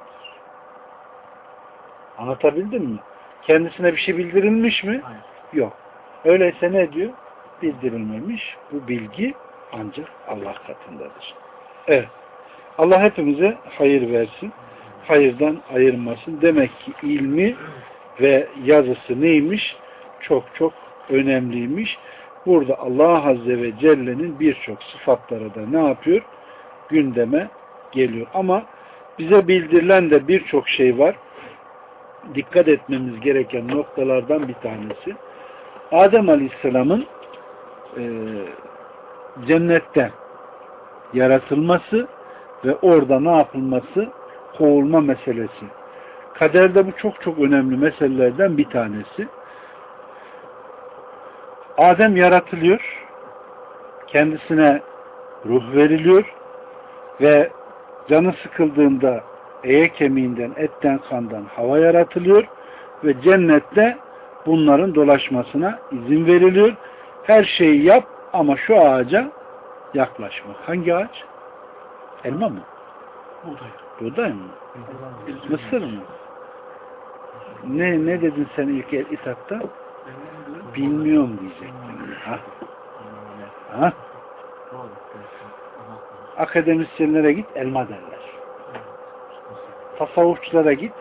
Anlatabildim mi? Kendisine bir şey bildirilmiş mi? Hayır. Yok. Öyleyse ne diyor? Bildirilmemiş. Bu bilgi ancak Allah katındadır. Evet. Allah hepimize hayır versin. Hayırdan ayırmasın. Demek ki ilmi ve yazısı neymiş? Çok çok önemliymiş. Burada Allah Azze ve Celle'nin birçok sıfatları da ne yapıyor? Gündeme geliyor. Ama bize bildirilen de birçok şey var. Dikkat etmemiz gereken noktalardan bir tanesi. Adem Aleyhisselam'ın e, cennette yaratılması ve orada ne yapılması? Kovulma meselesi. Kaderde bu çok çok önemli meselelerden bir tanesi. Adem yaratılıyor. Kendisine ruh veriliyor ve canı sıkıldığında eye kemiğinden, etten, kandan hava yaratılıyor ve cennette bunların dolaşmasına izin veriliyor. Her şeyi yap ama şu ağaca yaklaşma. Hangi ağaç? Elma mı? Buğday. Buğday mı? Mısır mı? Ne ne dedin sen ilk etapta? Bilmiyorum diyecektin. Ha? Ha? Akademisyenlere git elma derler. Tasavvufçulara git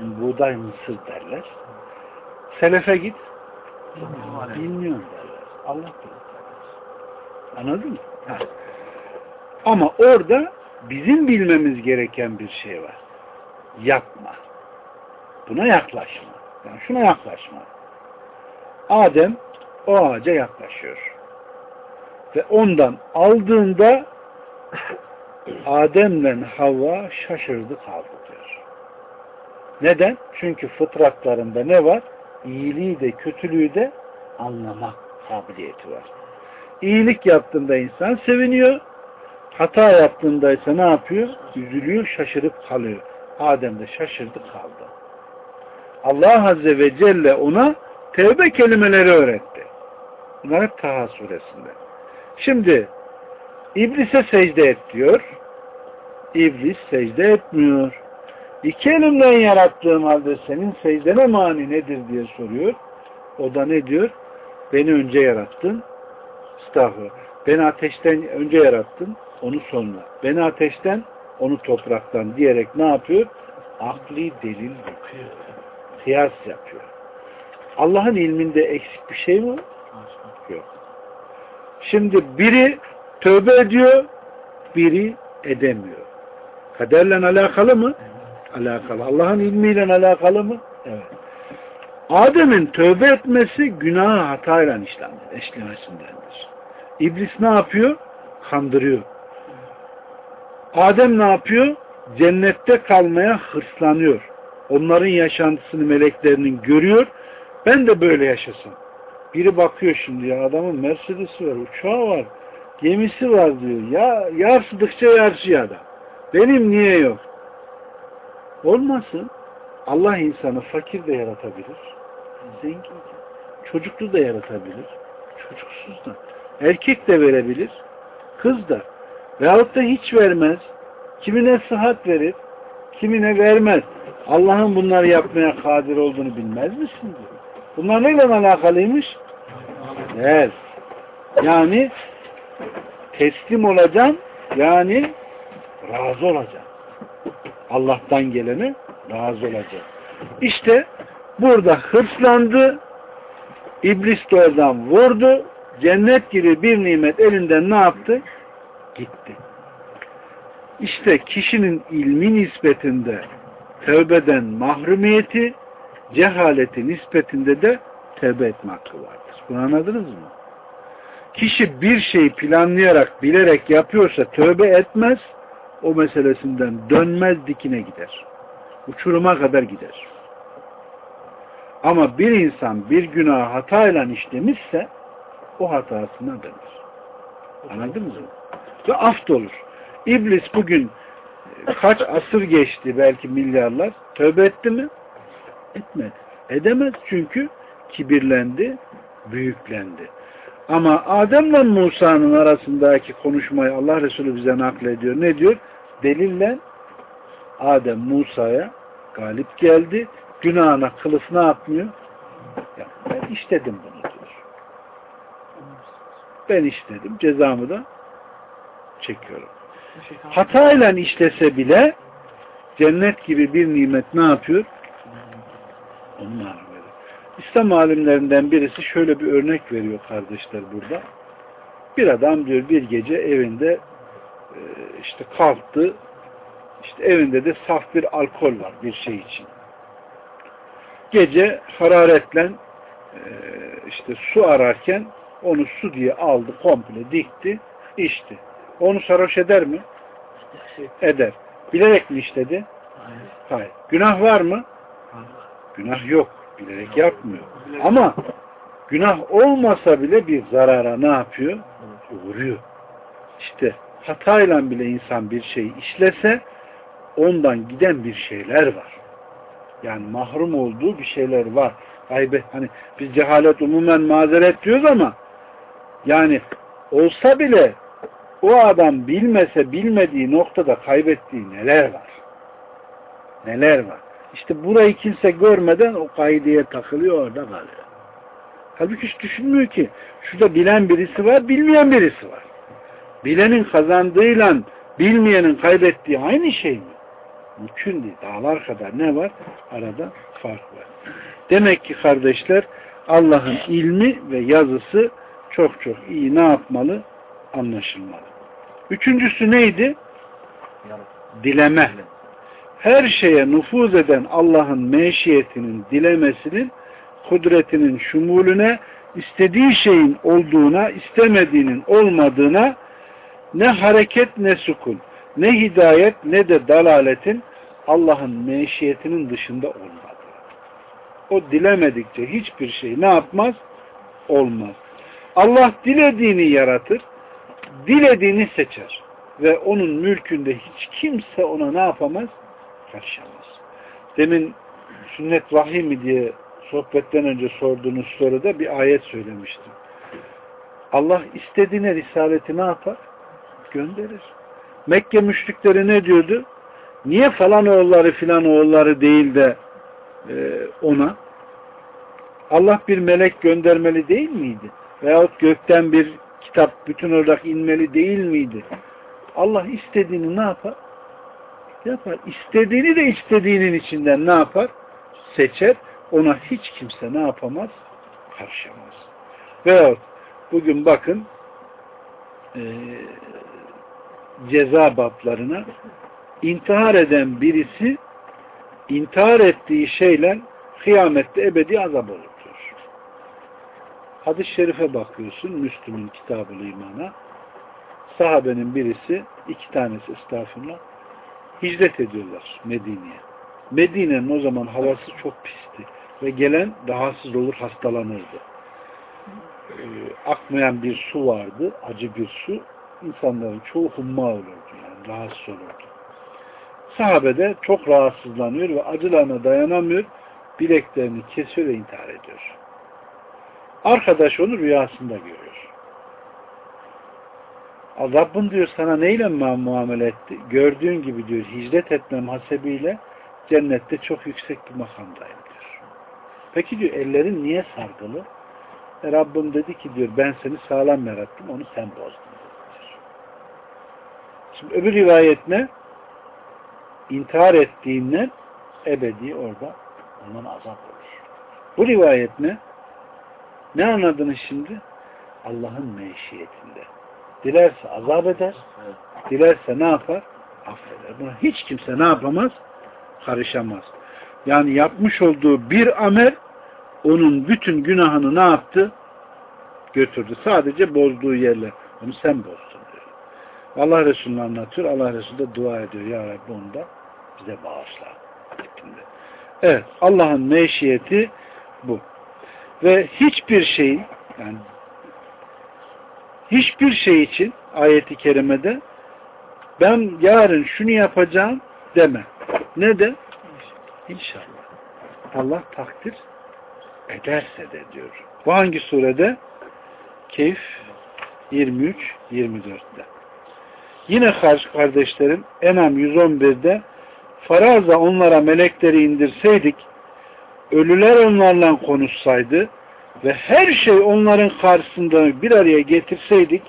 buğday mısır derler. Selefe git bilmiyorum derler. Allah bilir. Anladın mı? Ha. Ama orada bizim bilmemiz gereken bir şey var. Yapma. Buna yaklaşma. Yani şuna yaklaşma. Adem o ağaca yaklaşıyor. Ve ondan aldığında Adem'le Havva şaşırdı kaldı diyor. Neden? Çünkü fıtratlarında ne var? İyiliği de kötülüğü de anlamak kabiliyeti var. İyilik yaptığında insan seviniyor. Hata yaptığında ise ne yapıyor? Üzülüyor, şaşırıp kalıyor. Adem de şaşırdı kaldı. Allah Azze ve Celle ona tevbe kelimeleri öğretti. Bunlar hep Taha suresinde. Şimdi İblise secde et diyor. İblis secde etmiyor. İki elimden yarattığım halde senin secdene mani nedir diye soruyor. O da ne diyor? Beni önce yarattın. Estağfurullah. Beni ateşten önce yarattın. Onu sonra. Beni ateşten onu topraktan diyerek ne yapıyor? Akli delil yapıyor. Kıyas yapıyor. Allah'ın ilminde eksik bir şey mi? Yok. Şimdi biri tövbe ediyor, biri edemiyor. Kaderle alakalı mı? Alakalı. Allah'ın ilmiyle alakalı mı? Evet. Adem'in tövbe etmesi günah hatayla işlemesindendir. İblis ne yapıyor? Kandırıyor. Adem ne yapıyor? Cennette kalmaya hırslanıyor. Onların yaşantısını meleklerinin görüyor. Ben de böyle yaşasın. Biri bakıyor şimdi ya adamın Mercedes'i var, uçağı var, gemisi var diyor. Ya yarsıdıkça yarsıyor adam. Benim niye yok? Olmasın. Allah insanı fakir de yaratabilir. Zengin. Çocuklu da yaratabilir. Çocuksuz da. Erkek de verebilir. Kız da. Veyahut da hiç vermez. Kimine sıhhat verir. Kimine vermez. Allah'ın bunları yapmaya kadir olduğunu bilmez misin? Bunlar neyle alakalıymış? Evet. Yani teslim olacaksın yani razı olacaksın. Allah'tan gelene razı olacaksın. İşte burada hırslandı İblis de oradan vurdu. Cennet gibi bir nimet elinden ne yaptı? Gitti. İşte kişinin ilmi nispetinde tövbeden mahrumiyeti, cehaleti nispetinde de tövbe etme hakkı vardır. Bunu anladınız mı? Kişi bir şeyi planlayarak, bilerek yapıyorsa tövbe etmez, o meselesinden dönmez, dikine gider. Uçuruma kadar gider. Ama bir insan bir günah hatayla işlemişse o hatasına dönür. Anladınız mı? Ve aft olur. İblis bugün kaç asır geçti belki milyarlar tövbe etti mi? Etmedi. Edemez çünkü kibirlendi, büyüklendi. Ama Adem'le Musa'nın arasındaki konuşmayı Allah Resulü bize naklediyor. Ne diyor? Delille Adem Musa'ya galip geldi. Günahına kılıf ne yapmıyor? Ya, ben işledim bunu diyor. Ben işledim. Cezamı da çekiyorum. Hatayla işlese bile cennet gibi bir nimet ne yapıyor? Onu malum ediyor. İslam alimlerinden birisi şöyle bir örnek veriyor kardeşler burada. Bir adam diyor bir gece evinde e, işte kalktı işte evinde de saf bir alkol var bir şey için. Gece hararetle e, işte su ararken onu su diye aldı komple dikti içti. Onu sarhoş eder mi? Eder. Bilerek mi işledi? Hayır. Günah var mı? Günah yok. Bilerek yapmıyor. Ama günah olmasa bile bir zarara ne yapıyor? Uğruyor. İşte hatayla bile insan bir şey işlese ondan giden bir şeyler var. Yani mahrum olduğu bir şeyler var. Gaybet hani biz cehalet umumen mazeret diyoruz ama yani olsa bile o adam bilmese bilmediği noktada kaybettiği neler var? Neler var? İşte burayı kimse görmeden o kaideye takılıyor orada kalıyor. Halbuki hiç düşünmüyor ki şurada bilen birisi var, bilmeyen birisi var. Bilenin kazandığıyla bilmeyenin kaybettiği aynı şey mi? Mümkün değil. Dağlar kadar ne var? Arada fark var. Demek ki kardeşler Allah'ın ilmi ve yazısı çok çok iyi ne yapmalı? Anlaşılmalı. Üçüncüsü neydi? Dileme. Her şeye nüfuz eden Allah'ın meşiyetinin dilemesinin kudretinin şumulüne istediği şeyin olduğuna, istemediğinin olmadığına ne hareket ne sukun, ne hidayet ne de dalaletin Allah'ın meşiyetinin dışında olmadı. O dilemedikçe hiçbir şey ne yapmaz? Olmaz. Allah dilediğini yaratır, dilediğini seçer. Ve onun mülkünde hiç kimse ona ne yapamaz? Karışamaz. Demin sünnet vahiy mi diye sohbetten önce sorduğunuz soruda bir ayet söylemiştim. Allah istediğine risaleti ne yapar? Gönderir. Mekke müşrikleri ne diyordu? Niye falan oğulları filan oğulları değil de e, ona? Allah bir melek göndermeli değil miydi? Veyahut gökten bir kitap bütün olarak inmeli değil miydi? Allah istediğini ne yapar? Yapar. İstediğini de istediğinin içinden ne yapar? Seçer. Ona hiç kimse ne yapamaz? Karışamaz. Veyahut bugün bakın e, ceza bablarına intihar eden birisi intihar ettiği şeyle kıyamette ebedi azap olur. Hadis-i şerife bakıyorsun Müslüm'ün kitabı imana sahabenin birisi iki tanesi estağfurullah hicret ediyorlar Medine'ye. Medine'nin o zaman havası çok pisti ve gelen rahatsız olur hastalanırdı. Ee, akmayan bir su vardı, acı bir su. İnsanların çoğu humma olurdu yani rahatsız olurdu. Sahabe de çok rahatsızlanıyor ve acılarına dayanamıyor. Bileklerini kesiyor ve intihar ediyor. Arkadaş onu rüyasında görüyor. Rabbin diyor sana neyle muamele etti? Gördüğün gibi diyor hicret etmem hasebiyle cennette çok yüksek bir makamdayım diyor. Peki diyor ellerin niye sargılı? E, Rabbim dedi ki diyor ben seni sağlam yarattım onu sen bozdun. Diyor. Şimdi öbür rivayet ne? İntihar ettiğinden ebedi orada ondan azap olur. Bu rivayet ne? Ne anladınız şimdi? Allah'ın meşiyetinde. Dilerse azap eder. Dilerse ne yapar? Affeder. Buna hiç kimse ne yapamaz? Karışamaz. Yani yapmış olduğu bir amel onun bütün günahını ne yaptı? Götürdü. Sadece bozduğu yerler. Onu sen bozdun diyor. Allah Resulü anlatıyor. Allah Resulü de dua ediyor. Ya Rabbi onu da bize bağışla. Evet. Allah'ın meşiyeti bu. Ve hiçbir şeyin yani hiçbir şey için ayeti kerimede ben yarın şunu yapacağım deme. Ne de? İnşallah. Allah takdir ederse de diyor. Bu hangi surede? Keyif 23-24'te. Yine kardeşlerim Enam 111'de faraza onlara melekleri indirseydik ölüler onlarla konuşsaydı ve her şey onların karşısında bir araya getirseydik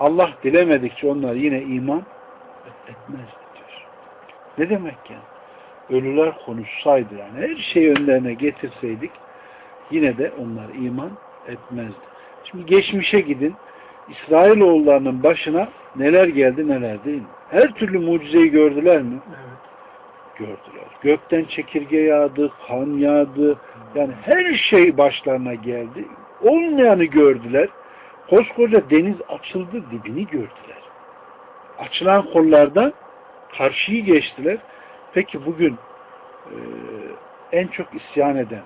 Allah dilemedikçe onlar yine iman etmezdi diyor. Ne demek yani? Ölüler konuşsaydı yani her şeyi önlerine getirseydik yine de onlar iman etmezdi. Şimdi geçmişe gidin. İsrailoğullarının başına neler geldi neler değil mi? Her türlü mucizeyi gördüler mi? Evet. Gördüler. Gökten çekirge yağdı, kan yağdı. Yani her şey başlarına geldi. Olmayanı gördüler. Koskoca deniz açıldı, dibini gördüler. Açılan kollardan karşıyı geçtiler. Peki bugün e, en çok isyan eden,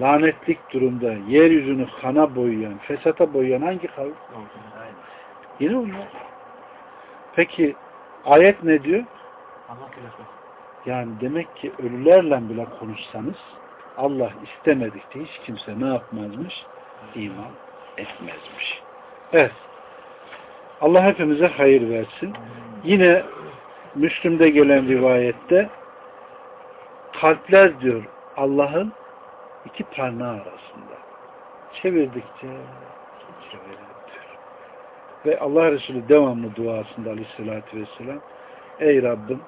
lanetlik durumda, yeryüzünü kana boyayan, fesata boyayan hangi kavim? Yine onlar. Peki ayet ne diyor? Allah. Yani demek ki ölülerle bile konuşsanız Allah istemedikçe hiç kimse ne yapmazmış? İman etmezmiş. Evet. Allah hepimize hayır versin. Yine Müslüm'de gelen rivayette kalpler diyor Allah'ın iki parmağı arasında. Çevirdikçe çevirir. Ve Allah Resulü devamlı duasında aleyhissalatü vesselam Ey Rabbim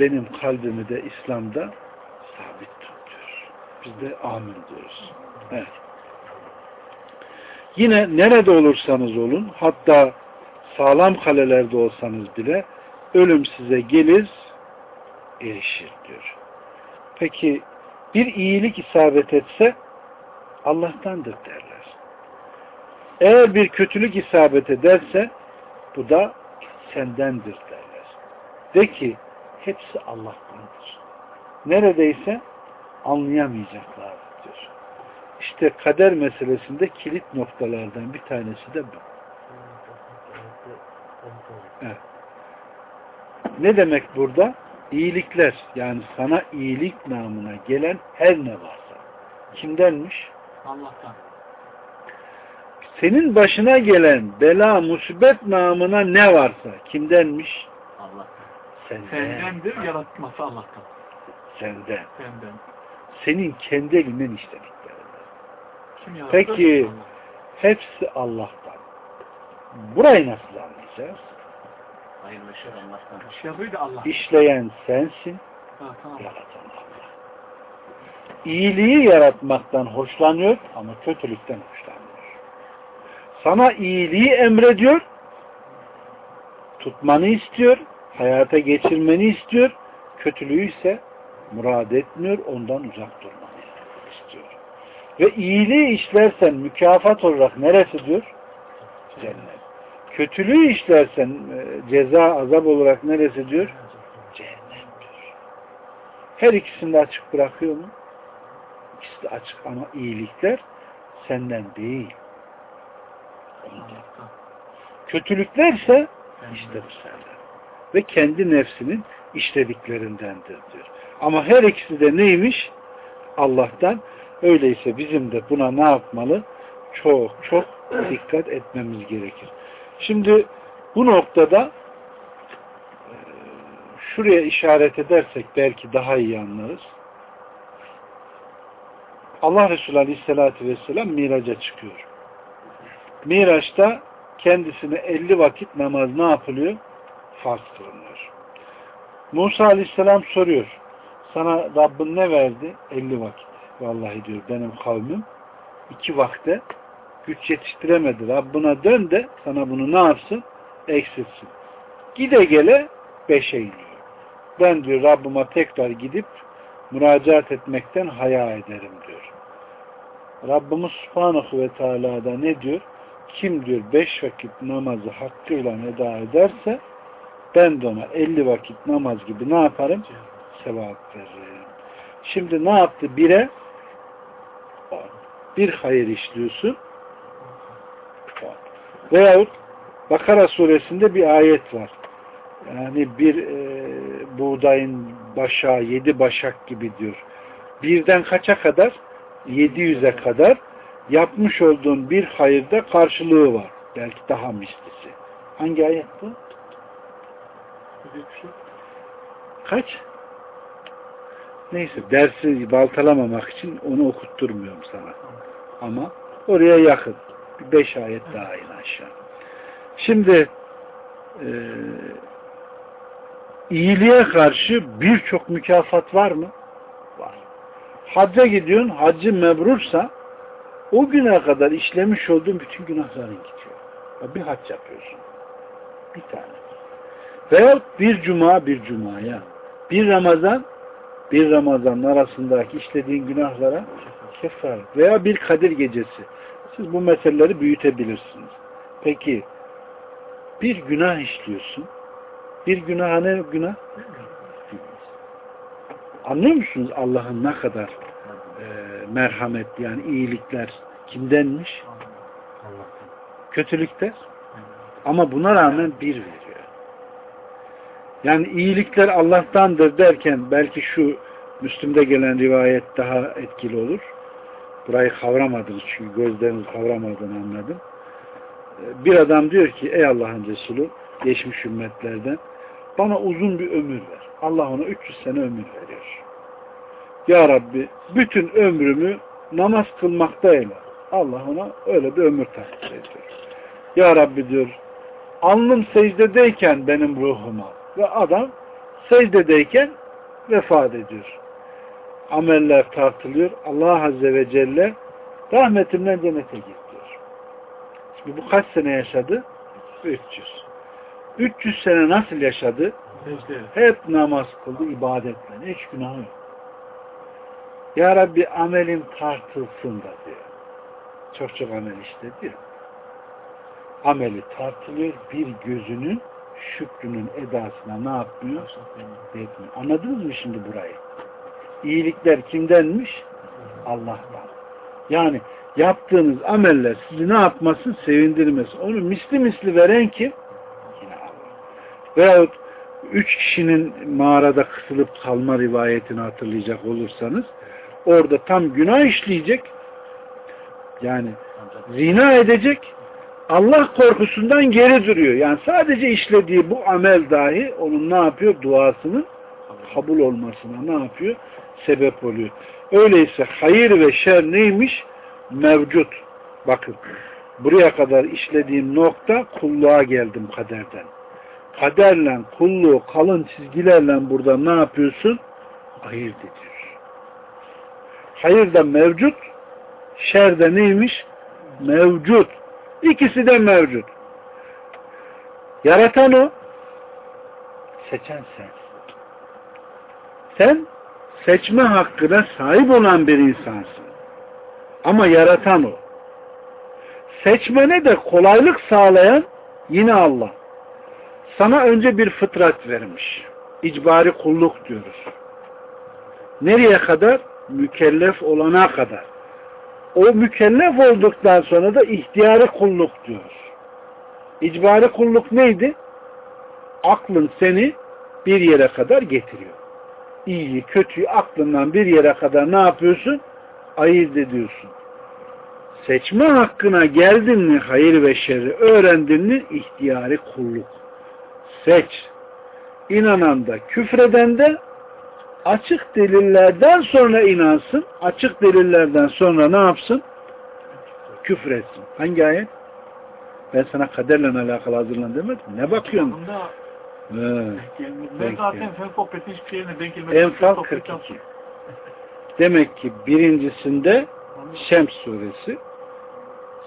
benim kalbimi de İslam'da sabit tut. Biz de amin diyoruz. Evet. Yine nerede olursanız olun, hatta sağlam kalelerde olsanız bile ölüm size gelir, erişir diyor. Peki bir iyilik isabet etse Allah'tandır derler. Eğer bir kötülük isabet ederse bu da sendendir derler. De ki hepsi Allah'tandır. Neredeyse anlayamayacaklardır diyor. İşte kader meselesinde kilit noktalardan bir tanesi de bu. Evet. Ne demek burada? İyilikler yani sana iyilik namına gelen her ne varsa. Kimdenmiş? Allah'tan. Senin başına gelen bela, musibet namına ne varsa kimdenmiş? Allah'tan. Senden. Sendendir, yaratması Allah'tan. Senden. Senden. Senin kendi elinden yarattı? Peki. Allah. Hepsi Allah'tan. Burayı nasıl anlayacağız? Hayır ve şer Allah'tan. Şerri de Allah. İşleyen sensin, Ha, tamam. yaratan Allah. İyiliği yaratmaktan hoşlanıyor ama kötülükten hoşlanmıyor. Sana iyiliği emrediyor, tutmanı istiyor, hayata geçirmeni istiyor, kötülüğü ise murad etmiyor, ondan uzak durmanı istiyor. Ve iyiliği işlersen mükafat olarak neresi diyor? Cennet. Kötülüğü işlersen e, ceza, azap olarak neresi diyor? Her ikisini de açık bırakıyor mu? İkisi de açık ama iyilikler senden değil. Ondan. Kötülüklerse Senden. işte bu senden. Ve kendi nefsinin işlediklerindendir diyor. Ama her ikisi de neymiş? Allah'tan. Öyleyse bizim de buna ne yapmalı? Çok çok dikkat etmemiz gerekir. Şimdi bu noktada e, şuraya işaret edersek belki daha iyi anlarız. Allah Resulü Aleyhisselatü Vesselam miraca çıkıyor. Miraç'ta kendisine 50 vakit namaz ne yapılıyor? Farz kılınıyor. Musa Aleyhisselam soruyor. Sana Rabbin ne verdi? 50 vakit. Vallahi diyor benim kavmim iki vakte güç yetiştiremedi. Rabbına dön de sana bunu ne yapsın? Eksilsin. Gide gele beşe iniyor. Ben diyor Rabbime tekrar gidip müracaat etmekten haya ederim diyor. Rabbimiz Subhanahu ve Teala da ne diyor? Kim diyor beş vakit namazı hakkıyla eda ederse ben de ona elli vakit namaz gibi ne yaparım? Sevap veririm. Şimdi ne yaptı? Bire bir hayır işliyorsun. Veyahut Bakara suresinde bir ayet var. Yani bir e, buğdayın başağı yedi başak gibi diyor. Birden kaça kadar? 700'e kadar yapmış olduğun bir hayırda karşılığı var. Belki daha mislisi. Hangi ayet bu? Şu. Kaç? Neyse dersi baltalamamak için onu okutturmuyorum sana. ama oraya yakın. Bir beş ayet daha in aşağı. Şimdi e, iyiliğe karşı birçok mükafat var mı? Var. Hacca gidiyorsun, haccı mebrursa o güne kadar işlemiş olduğun bütün günahların gidiyor. Bir hac yapıyorsun. Bir tane. Veyahut bir cuma bir cumaya, bir Ramazan bir Ramazan arasındaki işlediğin günahlara kefaret. Veya bir Kadir gecesi. Siz bu meseleleri büyütebilirsiniz. Peki bir günah işliyorsun. Bir günah ne günah? Anlıyor musunuz Allah'ın ne kadar e, merhamet yani iyilikler kimdenmiş? Kötülükler. Ama buna rağmen bir veriyor. Yani iyilikler Allah'tandır derken belki şu Müslüm'de gelen rivayet daha etkili olur. Burayı kavramadınız çünkü gözleriniz kavramadığını anladım. Ee, Bir adam diyor ki ey Allah'ın Resulü geçmiş ümmetlerden bana uzun bir ömür ver. Allah ona 300 sene ömür veriyor. Ya Rabbi bütün ömrümü namaz kılmakta eyle. Allah ona öyle bir ömür tahsis ediyor. Ya Rabbi diyor alnım secdedeyken benim ruhuma ve adam secdedeyken vefat ediyor. Ameller tartılıyor. Allah Azze ve Celle rahmetimden cennete git diyor. Şimdi bu kaç sene yaşadı? 300. 300 sene nasıl yaşadı? Secde. Hep namaz kıldı, ibadetle. Hiç günahı yok. Ya Rabbi amelim tartılsın da diyor. Çok çok amel işte diyor. Ameli tartılıyor. Bir gözünün şükrünün edasına ne yapmıyor? Yetmiyor. Anladınız mı şimdi burayı? İyilikler kimdenmiş? Allah'tan. Yani yaptığınız ameller sizi ne yapmasın? Sevindirmesin. Onu misli misli veren kim? Yine Allah. Veyahut üç kişinin mağarada kısılıp kalma rivayetini hatırlayacak olursanız orada tam günah işleyecek yani zina edecek Allah korkusundan geri duruyor. Yani sadece işlediği bu amel dahi onun ne yapıyor? Duasının kabul olmasına ne yapıyor? Sebep oluyor. Öyleyse hayır ve şer neymiş? Mevcut. Bakın buraya kadar işlediğim nokta kulluğa geldim kaderden. Kaderle kulluğu kalın çizgilerle burada ne yapıyorsun? Ayırt ediyor. Hayır da mevcut, şer de neymiş? Mevcut. İkisi de mevcut. Yaratan o, seçen sen. Sen seçme hakkına sahip olan bir insansın. Ama yaratan o. Seçmene de kolaylık sağlayan yine Allah. Sana önce bir fıtrat vermiş. İcbari kulluk diyoruz. Nereye kadar? Mükellef olana kadar. O mükellef olduktan sonra da ihtiyari kulluk diyoruz. İcbari kulluk neydi? Aklın seni bir yere kadar getiriyor. İyiyi, kötüyü aklından bir yere kadar ne yapıyorsun? Ayırt ediyorsun. Seçme hakkına geldin mi hayır ve şerri öğrendin mi ihtiyari kulluk. Seç. İnanan da küfreden de açık delillerden sonra inansın. Açık delillerden sonra ne yapsın? Küfretsin. Hangi ayet? Ben sana kaderle alakalı hazırlan demedim. Ne bakıyorsun? Bunda ben zaten sohbeti hiçbir yerine denk gelmedi. Enfal Sohbet 42. yaptım. Demek ki birincisinde Şems suresi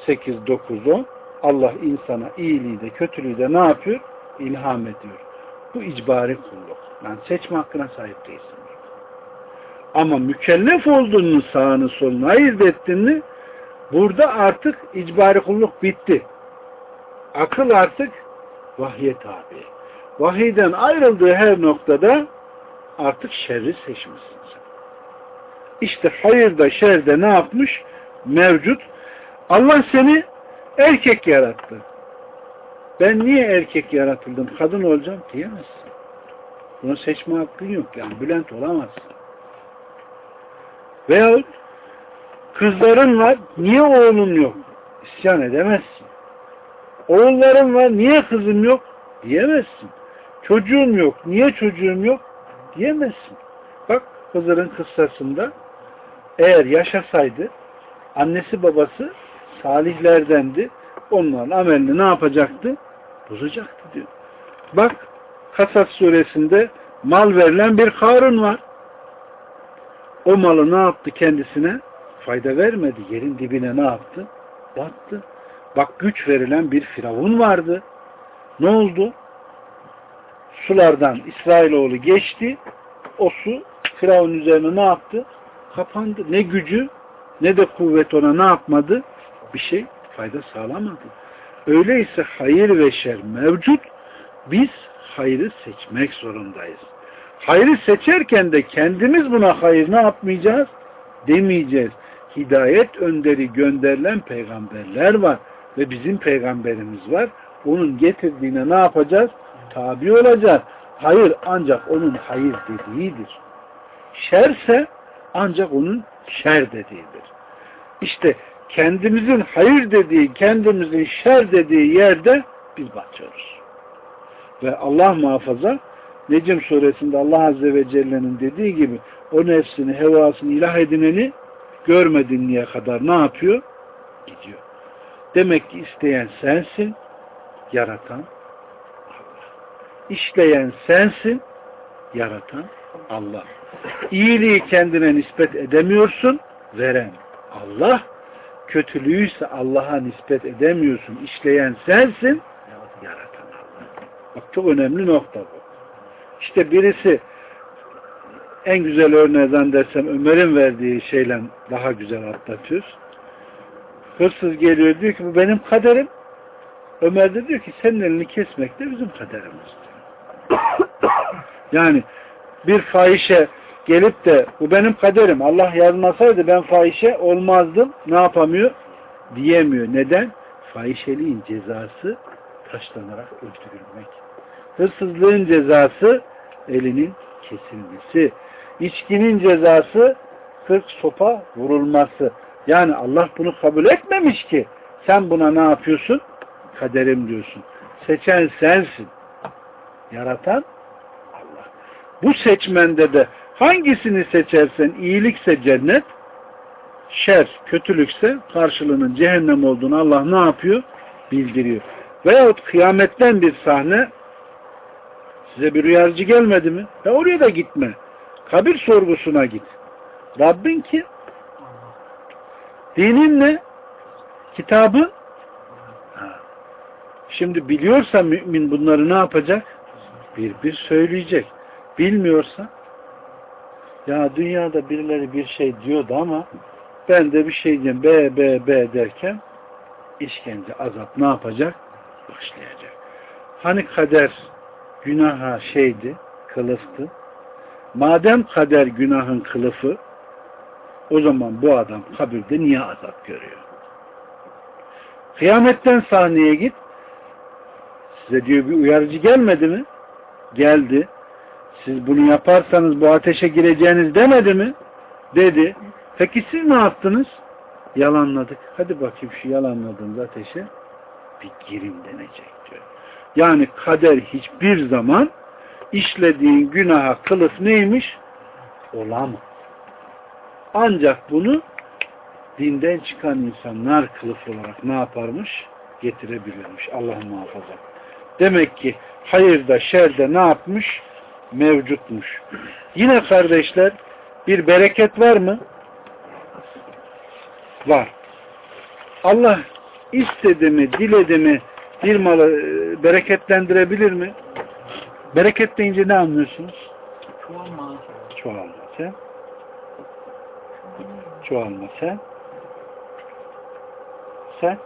8, 9, 10 Allah insana iyiliği de kötülüğü de ne yapıyor? İlham ediyor. Bu icbari kulluk. Yani seçme hakkına sahip değilsin. Ama mükellef olduğunu sağını solunu ayırt ettin mi burada artık icbari kulluk bitti. Akıl artık vahye tabi. Vahiyden ayrıldığı her noktada artık şerri seçmişsin sen. İşte hayırda şerde ne yapmış? Mevcut. Allah seni erkek yarattı. Ben niye erkek yaratıldım, kadın olacağım diyemezsin. Bunu seçme hakkın yok. Yani bülent olamazsın. Veyahut kızların var, niye oğlum yok? İsyan edemezsin. Oğullarım var, niye kızım yok? Diyemezsin. Çocuğum yok, niye çocuğum yok? Diyemezsin. Bak Hızır'ın kıssasında eğer yaşasaydı Annesi babası salihlerdendi. Onların amelini ne yapacaktı? Bozacaktı diyor. Bak Kasas suresinde mal verilen bir Karun var. O malı ne yaptı kendisine? Fayda vermedi. Yerin dibine ne yaptı? Battı. Bak güç verilen bir firavun vardı. Ne oldu? Sulardan İsrailoğlu geçti. O su Firavun üzerine ne yaptı? Kapandı. Ne gücü ne de kuvvet ona ne yapmadı? Bir şey fayda sağlamadı. Öyleyse hayır ve şer mevcut. Biz hayrı seçmek zorundayız. Hayrı seçerken de kendimiz buna hayır ne yapmayacağız? Demeyeceğiz. Hidayet önderi gönderilen peygamberler var. Ve bizim peygamberimiz var. Onun getirdiğine ne yapacağız? Tabi olacağız. Hayır ancak onun hayır dediğidir. Şerse ancak onun şer dediğidir. İşte kendimizin hayır dediği, kendimizin şer dediği yerde biz batıyoruz. Ve Allah muhafaza Necim suresinde Allah Azze ve Celle'nin dediği gibi o nefsini, hevasını ilah edineni görmediğine kadar ne yapıyor? Gidiyor. Demek ki isteyen sensin, yaratan Allah. İşleyen sensin, yaratan Allah. İyiliği kendine nispet edemiyorsun, veren Allah. Kötülüğü ise Allah'a nispet edemiyorsun. İşleyen sensin, yaratan Allah. Bak çok önemli nokta bu. İşte birisi en güzel örneği zannedersem Ömer'in verdiği şeyle daha güzel atlatıyor. Hırsız geliyor diyor ki bu benim kaderim. Ömer de diyor ki senin elini kesmek de bizim kaderimiz. yani bir fahişe gelip de bu benim kaderim Allah yazmasaydı ben fahişe olmazdım ne yapamıyor? Diyemiyor. Neden? Fahişeliğin cezası taşlanarak öldürülmek. Hırsızlığın cezası elinin kesilmesi. İçkinin cezası kırk sopa vurulması. Yani Allah bunu kabul etmemiş ki sen buna ne yapıyorsun? Kaderim diyorsun. Seçen sensin. Yaratan Allah. Bu seçmende de hangisini seçersen iyilikse cennet, şer, kötülükse karşılığının cehennem olduğunu Allah ne yapıyor? Bildiriyor. Veyahut kıyametten bir sahne size bir uyarıcı gelmedi mi? Ya oraya da gitme. Kabir sorgusuna git. Rabbin ki dinin ne? Kitabın ha. Şimdi biliyorsa mümin bunları ne yapacak? Bir bir söyleyecek. Bilmiyorsa ya dünyada birileri bir şey diyordu ama ben de bir şey diyeyim be be be derken işkence, azap ne yapacak? Başlayacak. Hani kader günaha şeydi, kılıftı. Madem kader günahın kılıfı o zaman bu adam kabirde niye azap görüyor? Kıyametten sahneye git. Size diyor bir uyarıcı gelmedi mi? Geldi. Siz bunu yaparsanız bu ateşe gireceğiniz demedi mi? Dedi. Peki siz ne yaptınız? Yalanladık. Hadi bakayım şu yalanladığınız ateşe bir girin denecek. Yani kader hiçbir zaman işlediğin günaha kılıf neymiş? Olamaz. Ancak bunu dinden çıkan insanlar kılıf olarak ne yaparmış? Getirebilirmiş. Allah muhafaza. Demek ki hayırda şerde ne yapmış? Mevcutmuş. Yine kardeşler bir bereket var mı? Var. Allah istedi mi, diledi mi bir malı e, bereketlendirebilir mi? Bereket deyince ne anlıyorsunuz? Çoğalma. Çoğalma. Sen? Çoğalma. Sen? Sen?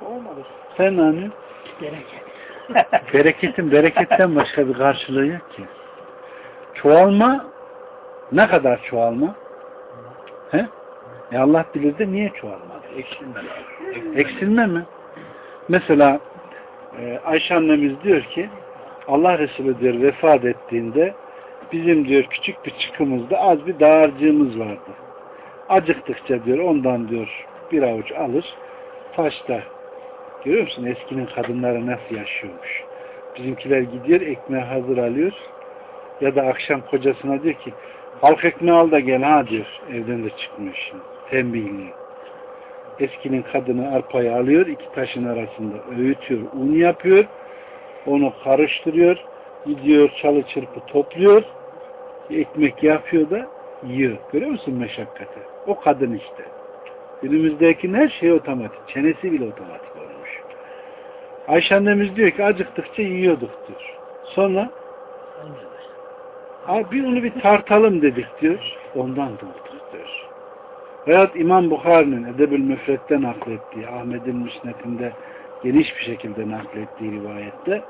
Çoğalmadı. Sen ne anlıyorsun? Bereket. Bereketin bereketten başka bir karşılığı yok ki. Çoğalma ne kadar çoğalma? He? E Allah bilir de niye çoğalmadı? Eksilme lazım. Eksilme mi? Mesela e, Ayşe annemiz diyor ki Allah Resulü diyor vefat ettiğinde bizim diyor küçük bir çıkımızda az bir dağarcığımız vardı. Acıktıkça diyor ondan diyor bir avuç alır taşta görüyor musun eskinin kadınları nasıl yaşıyormuş. Bizimkiler gidiyor ekmeği hazır alıyor ya da akşam kocasına diyor ki halk ekmeği al da gel ha diyor evden de çıkmıyor şimdi tembihliyor. Eskinin kadını arpayı alıyor, iki taşın arasında öğütüyor, un yapıyor, onu karıştırıyor, gidiyor çalı çırpı topluyor, ekmek yapıyor da yiyor. Görüyor musun meşakkati? O kadın işte. Günümüzdeki her şey otomatik. Çenesi bile otomatik olmuş. Ayşe annemiz diyor ki acıktıkça yiyorduk diyor. Sonra Abi onu bir tartalım dedik diyor. Ondan diyor. Veyahut İmam Bukhari'nin Edebül Müfret'te naklettiği, Ahmet'in Müsnet'inde geniş bir şekilde naklettiği rivayette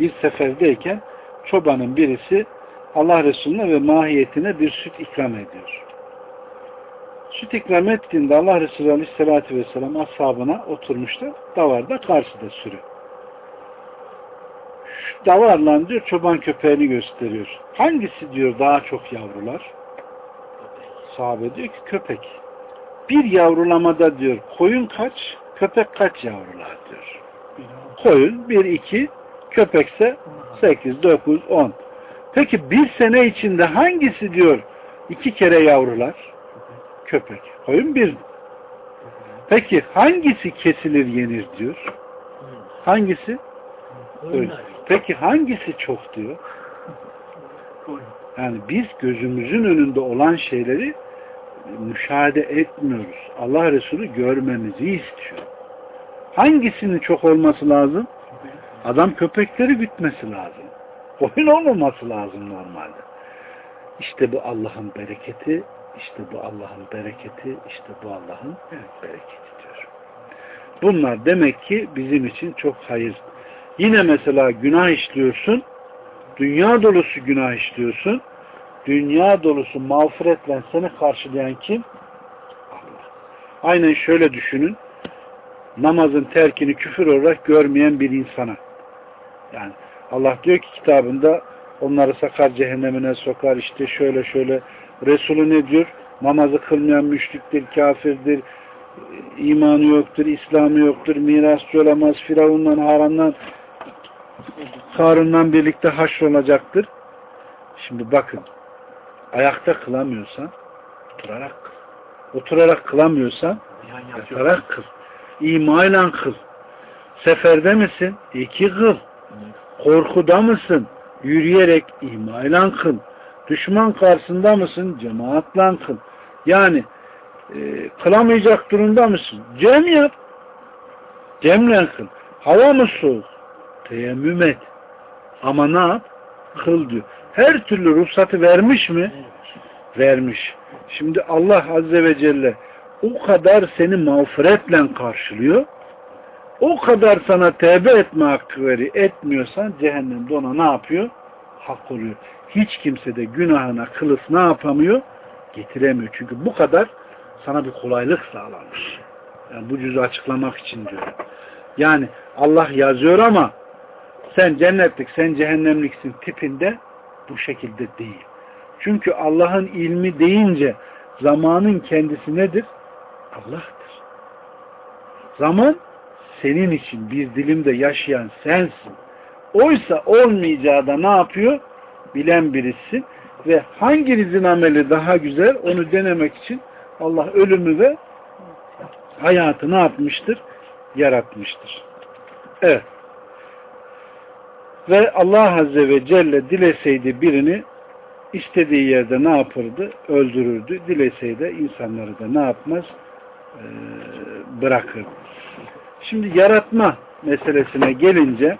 bir seferdeyken çobanın birisi Allah Resulüne ve mahiyetine bir süt ikram ediyor. Süt ikram ettiğinde Allah Resulü Aleyhisselatü Vesselam ashabına oturmuşlar. Davarda karşıda sürü. Şu davarla diyor çoban köpeğini gösteriyor. Hangisi diyor daha çok yavrular? Sahabe diyor ki köpek. Bir yavrulamada diyor koyun kaç, köpek kaç yavrular diyor. Koyun bir iki, köpekse sekiz, dokuz, on. Peki bir sene içinde hangisi diyor iki kere yavrular? Köpek. Koyun bir. Peki hangisi kesilir yenir diyor? Hangisi? Koyun. Peki hangisi çok diyor? Yani biz gözümüzün önünde olan şeyleri müşahede etmiyoruz. Allah Resulü görmemizi istiyor. Hangisinin çok olması lazım? Adam köpekleri gütmesi lazım. Koyun olmaması lazım normalde. İşte bu Allah'ın bereketi, işte bu Allah'ın bereketi, işte bu Allah'ın bereketi diyor. Bunlar demek ki bizim için çok hayır. Yine mesela günah işliyorsun, dünya dolusu günah işliyorsun, dünya dolusu mağfiretle seni karşılayan kim? Allah. Aynen şöyle düşünün, namazın terkini küfür olarak görmeyen bir insana. Yani Allah diyor ki kitabında onları sakar cehennemine sokar işte şöyle şöyle Resulü ne diyor? Namazı kılmayan müşriktir, kafirdir, imanı yoktur, İslamı yoktur, mirasçı olamaz, Firavundan, Haran'dan, Karun'dan birlikte haşrolacaktır. Şimdi bakın, ayakta kılamıyorsan oturarak kıl. Oturarak kılamıyorsan yatarak kıl. İmayla kıl. Seferde misin? İki kıl. Korkuda mısın? Yürüyerek imayla kıl. Düşman karşısında mısın? Cemaatla kıl. Yani e, kılamayacak durumda mısın? Cem yap. Cemle kıl. Hava mı soğuk? Teyemmüm et. Ama ne yap? Kıl diyor. Her türlü ruhsatı vermiş mi? Vermiş. Şimdi Allah Azze ve Celle o kadar seni mağfiretle karşılıyor. O kadar sana tevbe etme hakkı veri etmiyorsan cehennem ona ne yapıyor? Hak oluyor. Hiç kimse de günahına kılıf ne yapamıyor? Getiremiyor. Çünkü bu kadar sana bir kolaylık sağlamış. Yani bu cüzü açıklamak için diyor. Yani Allah yazıyor ama sen cennetlik, sen cehennemliksin tipinde bu şekilde değil. Çünkü Allah'ın ilmi deyince zamanın kendisi nedir? Allah'tır. Zaman senin için bir dilimde yaşayan sensin. Oysa olmayacağı da ne yapıyor? Bilen birisin ve hanginizin ameli daha güzel onu denemek için Allah ölümü ve hayatı ne yapmıştır? Yaratmıştır. Evet. Ve Allah Azze ve Celle dileseydi birini istediği yerde ne yapırdı? Öldürürdü. Dileseydi insanları da ne yapmaz? Ee, bırakırdı. Şimdi yaratma meselesine gelince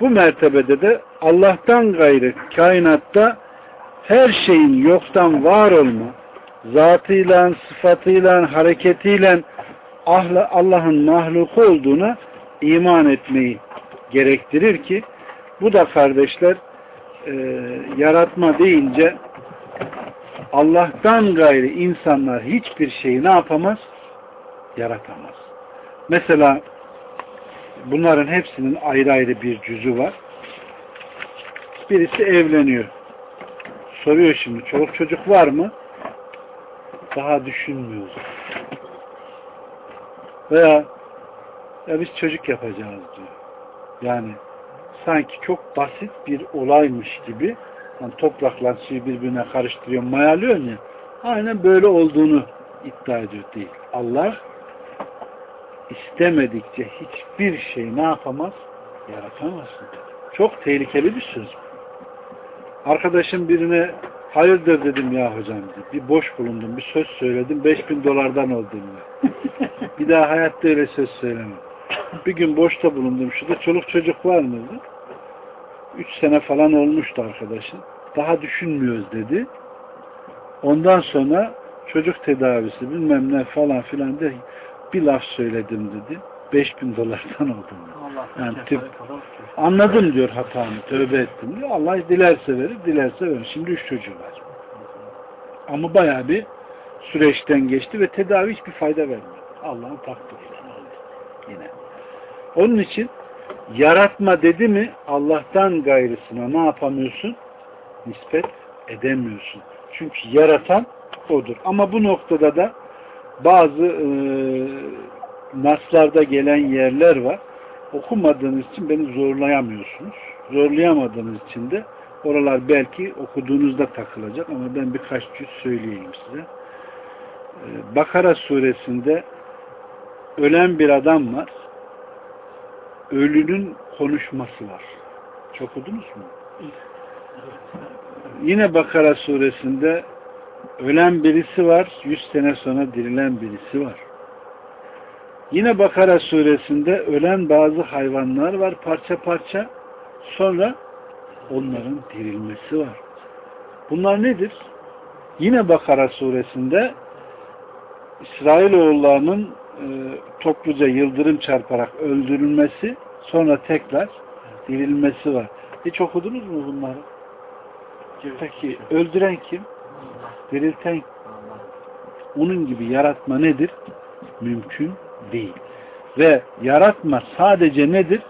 bu mertebede de Allah'tan gayrı kainatta her şeyin yoktan var olma, zatıyla, sıfatıyla, hareketiyle Allah'ın mahluku olduğuna iman etmeyi gerektirir ki bu da kardeşler e, yaratma deyince Allah'tan gayrı insanlar hiçbir şeyi ne yapamaz? Yaratamaz. Mesela bunların hepsinin ayrı ayrı bir cüzü var. Birisi evleniyor. Soruyor şimdi çoluk çocuk var mı? Daha düşünmüyoruz. Veya ya biz çocuk yapacağız diyor. Yani sanki çok basit bir olaymış gibi yani toprakla suyu birbirine karıştırıyor, mayalıyor ya aynen böyle olduğunu iddia ediyor değil. Allah istemedikçe hiçbir şey ne yapamaz? Yaratamazsın. Çok tehlikeli bir söz. Arkadaşım birine hayırdır dedim ya hocam dedi. Bir boş bulundum, bir söz söyledim. 5000 dolardan oldu dedi. Bir daha hayatta öyle söz söylemem. Bir gün boşta bulundum. Şurada çoluk çocuk var mı dedi. 3 sene falan olmuştu arkadaşım. Daha düşünmüyoruz dedi. Ondan sonra çocuk tedavisi bilmem ne falan filan de bir laf söyledim dedi. 5000 dolardan oldum. Allah Yani tip- Anladım diyor hatamı, tövbe ettim diyor. Allah dilerse verir, dilerse verir. Şimdi üç çocuğu var. Ama bayağı bir süreçten geçti ve tedavi hiçbir fayda vermedi. Allah'ın takdiriyle oldu yine. Onun için yaratma dedi mi Allah'tan gayrısına ne yapamıyorsun? Nispet edemiyorsun. Çünkü yaratan odur. Ama bu noktada da bazı e, naslarda gelen yerler var okumadığınız için beni zorlayamıyorsunuz. Zorlayamadığınız için de oralar belki okuduğunuzda takılacak ama ben birkaç cüz söyleyeyim size. Ee, Bakara suresinde ölen bir adam var. Ölünün konuşması var. Çok okudunuz mu? Yine Bakara suresinde ölen birisi var. Yüz sene sonra dirilen birisi var. Yine Bakara suresinde ölen bazı hayvanlar var parça parça. Sonra onların dirilmesi var. Bunlar nedir? Yine Bakara suresinde İsrailoğullarının topluca yıldırım çarparak öldürülmesi sonra tekrar dirilmesi var. Hiç okudunuz mu bunları? Peki öldüren kim? Dirilten onun gibi yaratma nedir? Mümkün değil. Ve yaratma sadece nedir?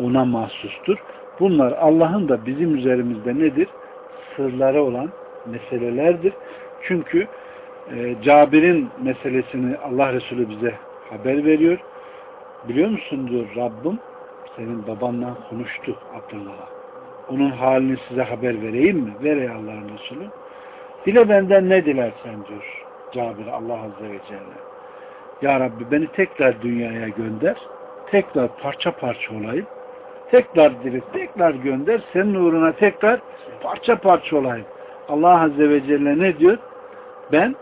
Ona mahsustur. Bunlar Allah'ın da bizim üzerimizde nedir? Sırları olan meselelerdir. Çünkü e, Cabir'in meselesini Allah Resulü bize haber veriyor. Biliyor musun diyor Rabbim senin babanla konuştu Abdullah'a. Onun halini size haber vereyim mi? Ver ey Allah'ın Resulü. Dile benden ne dilersen diyor Cabir Allah Azze ve Celle. Ya Rabbi beni tekrar dünyaya gönder. Tekrar parça parça olayım. Tekrar dirilt, tekrar gönder. Senin uğruna tekrar parça parça olayım. Allah Azze ve Celle ne diyor? Ben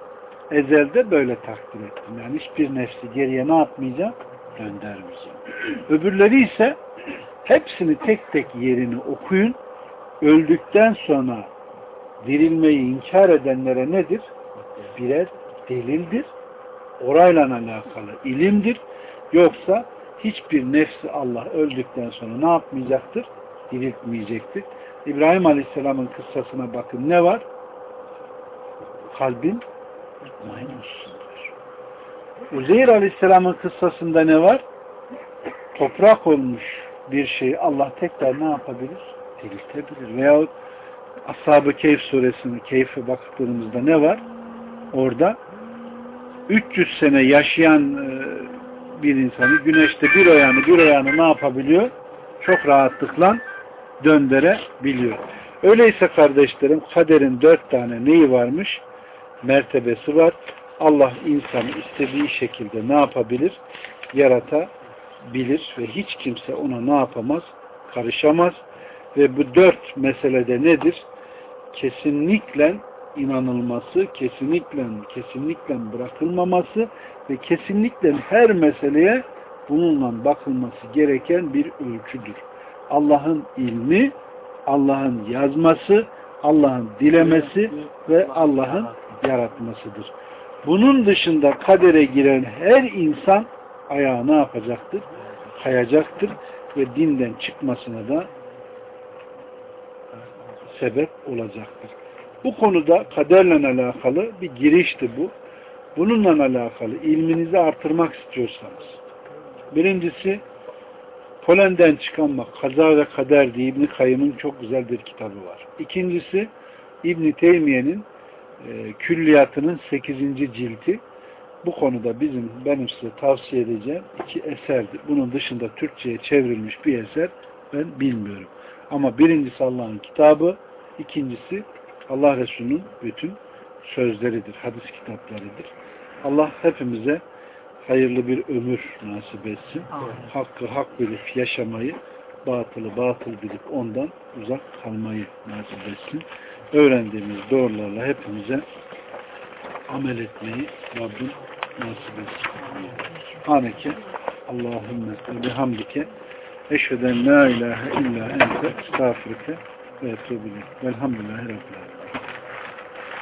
ezelde böyle takdir ettim. Yani hiçbir nefsi geriye ne yapmayacağım? Göndermeyeceğim. Öbürleri ise hepsini tek tek yerini okuyun. Öldükten sonra dirilmeyi inkar edenlere nedir? Birer delildir orayla alakalı ilimdir. Yoksa hiçbir nefsi Allah öldükten sonra ne yapmayacaktır? Diriltmeyecektir. İbrahim Aleyhisselam'ın kıssasına bakın ne var? Kalbin mutmain olsundur. Uzeyr Aleyhisselam'ın kıssasında ne var? Toprak olmuş bir şeyi Allah tekrar ne yapabilir? Diriltebilir. Veyahut Ashab-ı Keyf suresinin keyfe baktığımızda ne var? Orada 300 sene yaşayan e, bir insanı güneşte bir ayağını bir ayağını ne yapabiliyor? Çok rahatlıkla döndürebiliyor. Öyleyse kardeşlerim kaderin dört tane neyi varmış? Mertebesi var. Allah insanı istediği şekilde ne yapabilir? Yaratabilir ve hiç kimse ona ne yapamaz? Karışamaz. Ve bu dört meselede nedir? Kesinlikle inanılması, kesinlikle kesinlikle bırakılmaması ve kesinlikle her meseleye bununla bakılması gereken bir ölçüdür. Allah'ın ilmi, Allah'ın yazması, Allah'ın dilemesi ve Allah'ın yaratmasıdır. Bunun dışında kadere giren her insan ayağı ne yapacaktır? Kayacaktır ve dinden çıkmasına da sebep olacaktır. Bu konuda kaderle alakalı bir girişti bu. Bununla alakalı ilminizi artırmak istiyorsanız birincisi Polen'den çıkan bak Kaza ve Kader diye İbn Kayyım'ın çok güzel bir kitabı var. İkincisi İbn Teymiye'nin e, külliyatının 8. cilti bu konuda bizim benim size tavsiye edeceğim iki eserdir. Bunun dışında Türkçe'ye çevrilmiş bir eser ben bilmiyorum. Ama birincisi Allah'ın kitabı, ikincisi Allah Resulü'nün bütün sözleridir, hadis kitaplarıdır. Allah hepimize hayırlı bir ömür nasip etsin. Hakkı hak bilip yaşamayı, batılı batıl bilip ondan uzak kalmayı nasip etsin. Öğrendiğimiz doğrularla hepimize amel etmeyi Rabbim nasip etsin. Haneke Allahümme ve bihamdike eşheden la ilahe illa ente estağfirüke ve etubu ileyk. Velhamdülillahi Rabbil.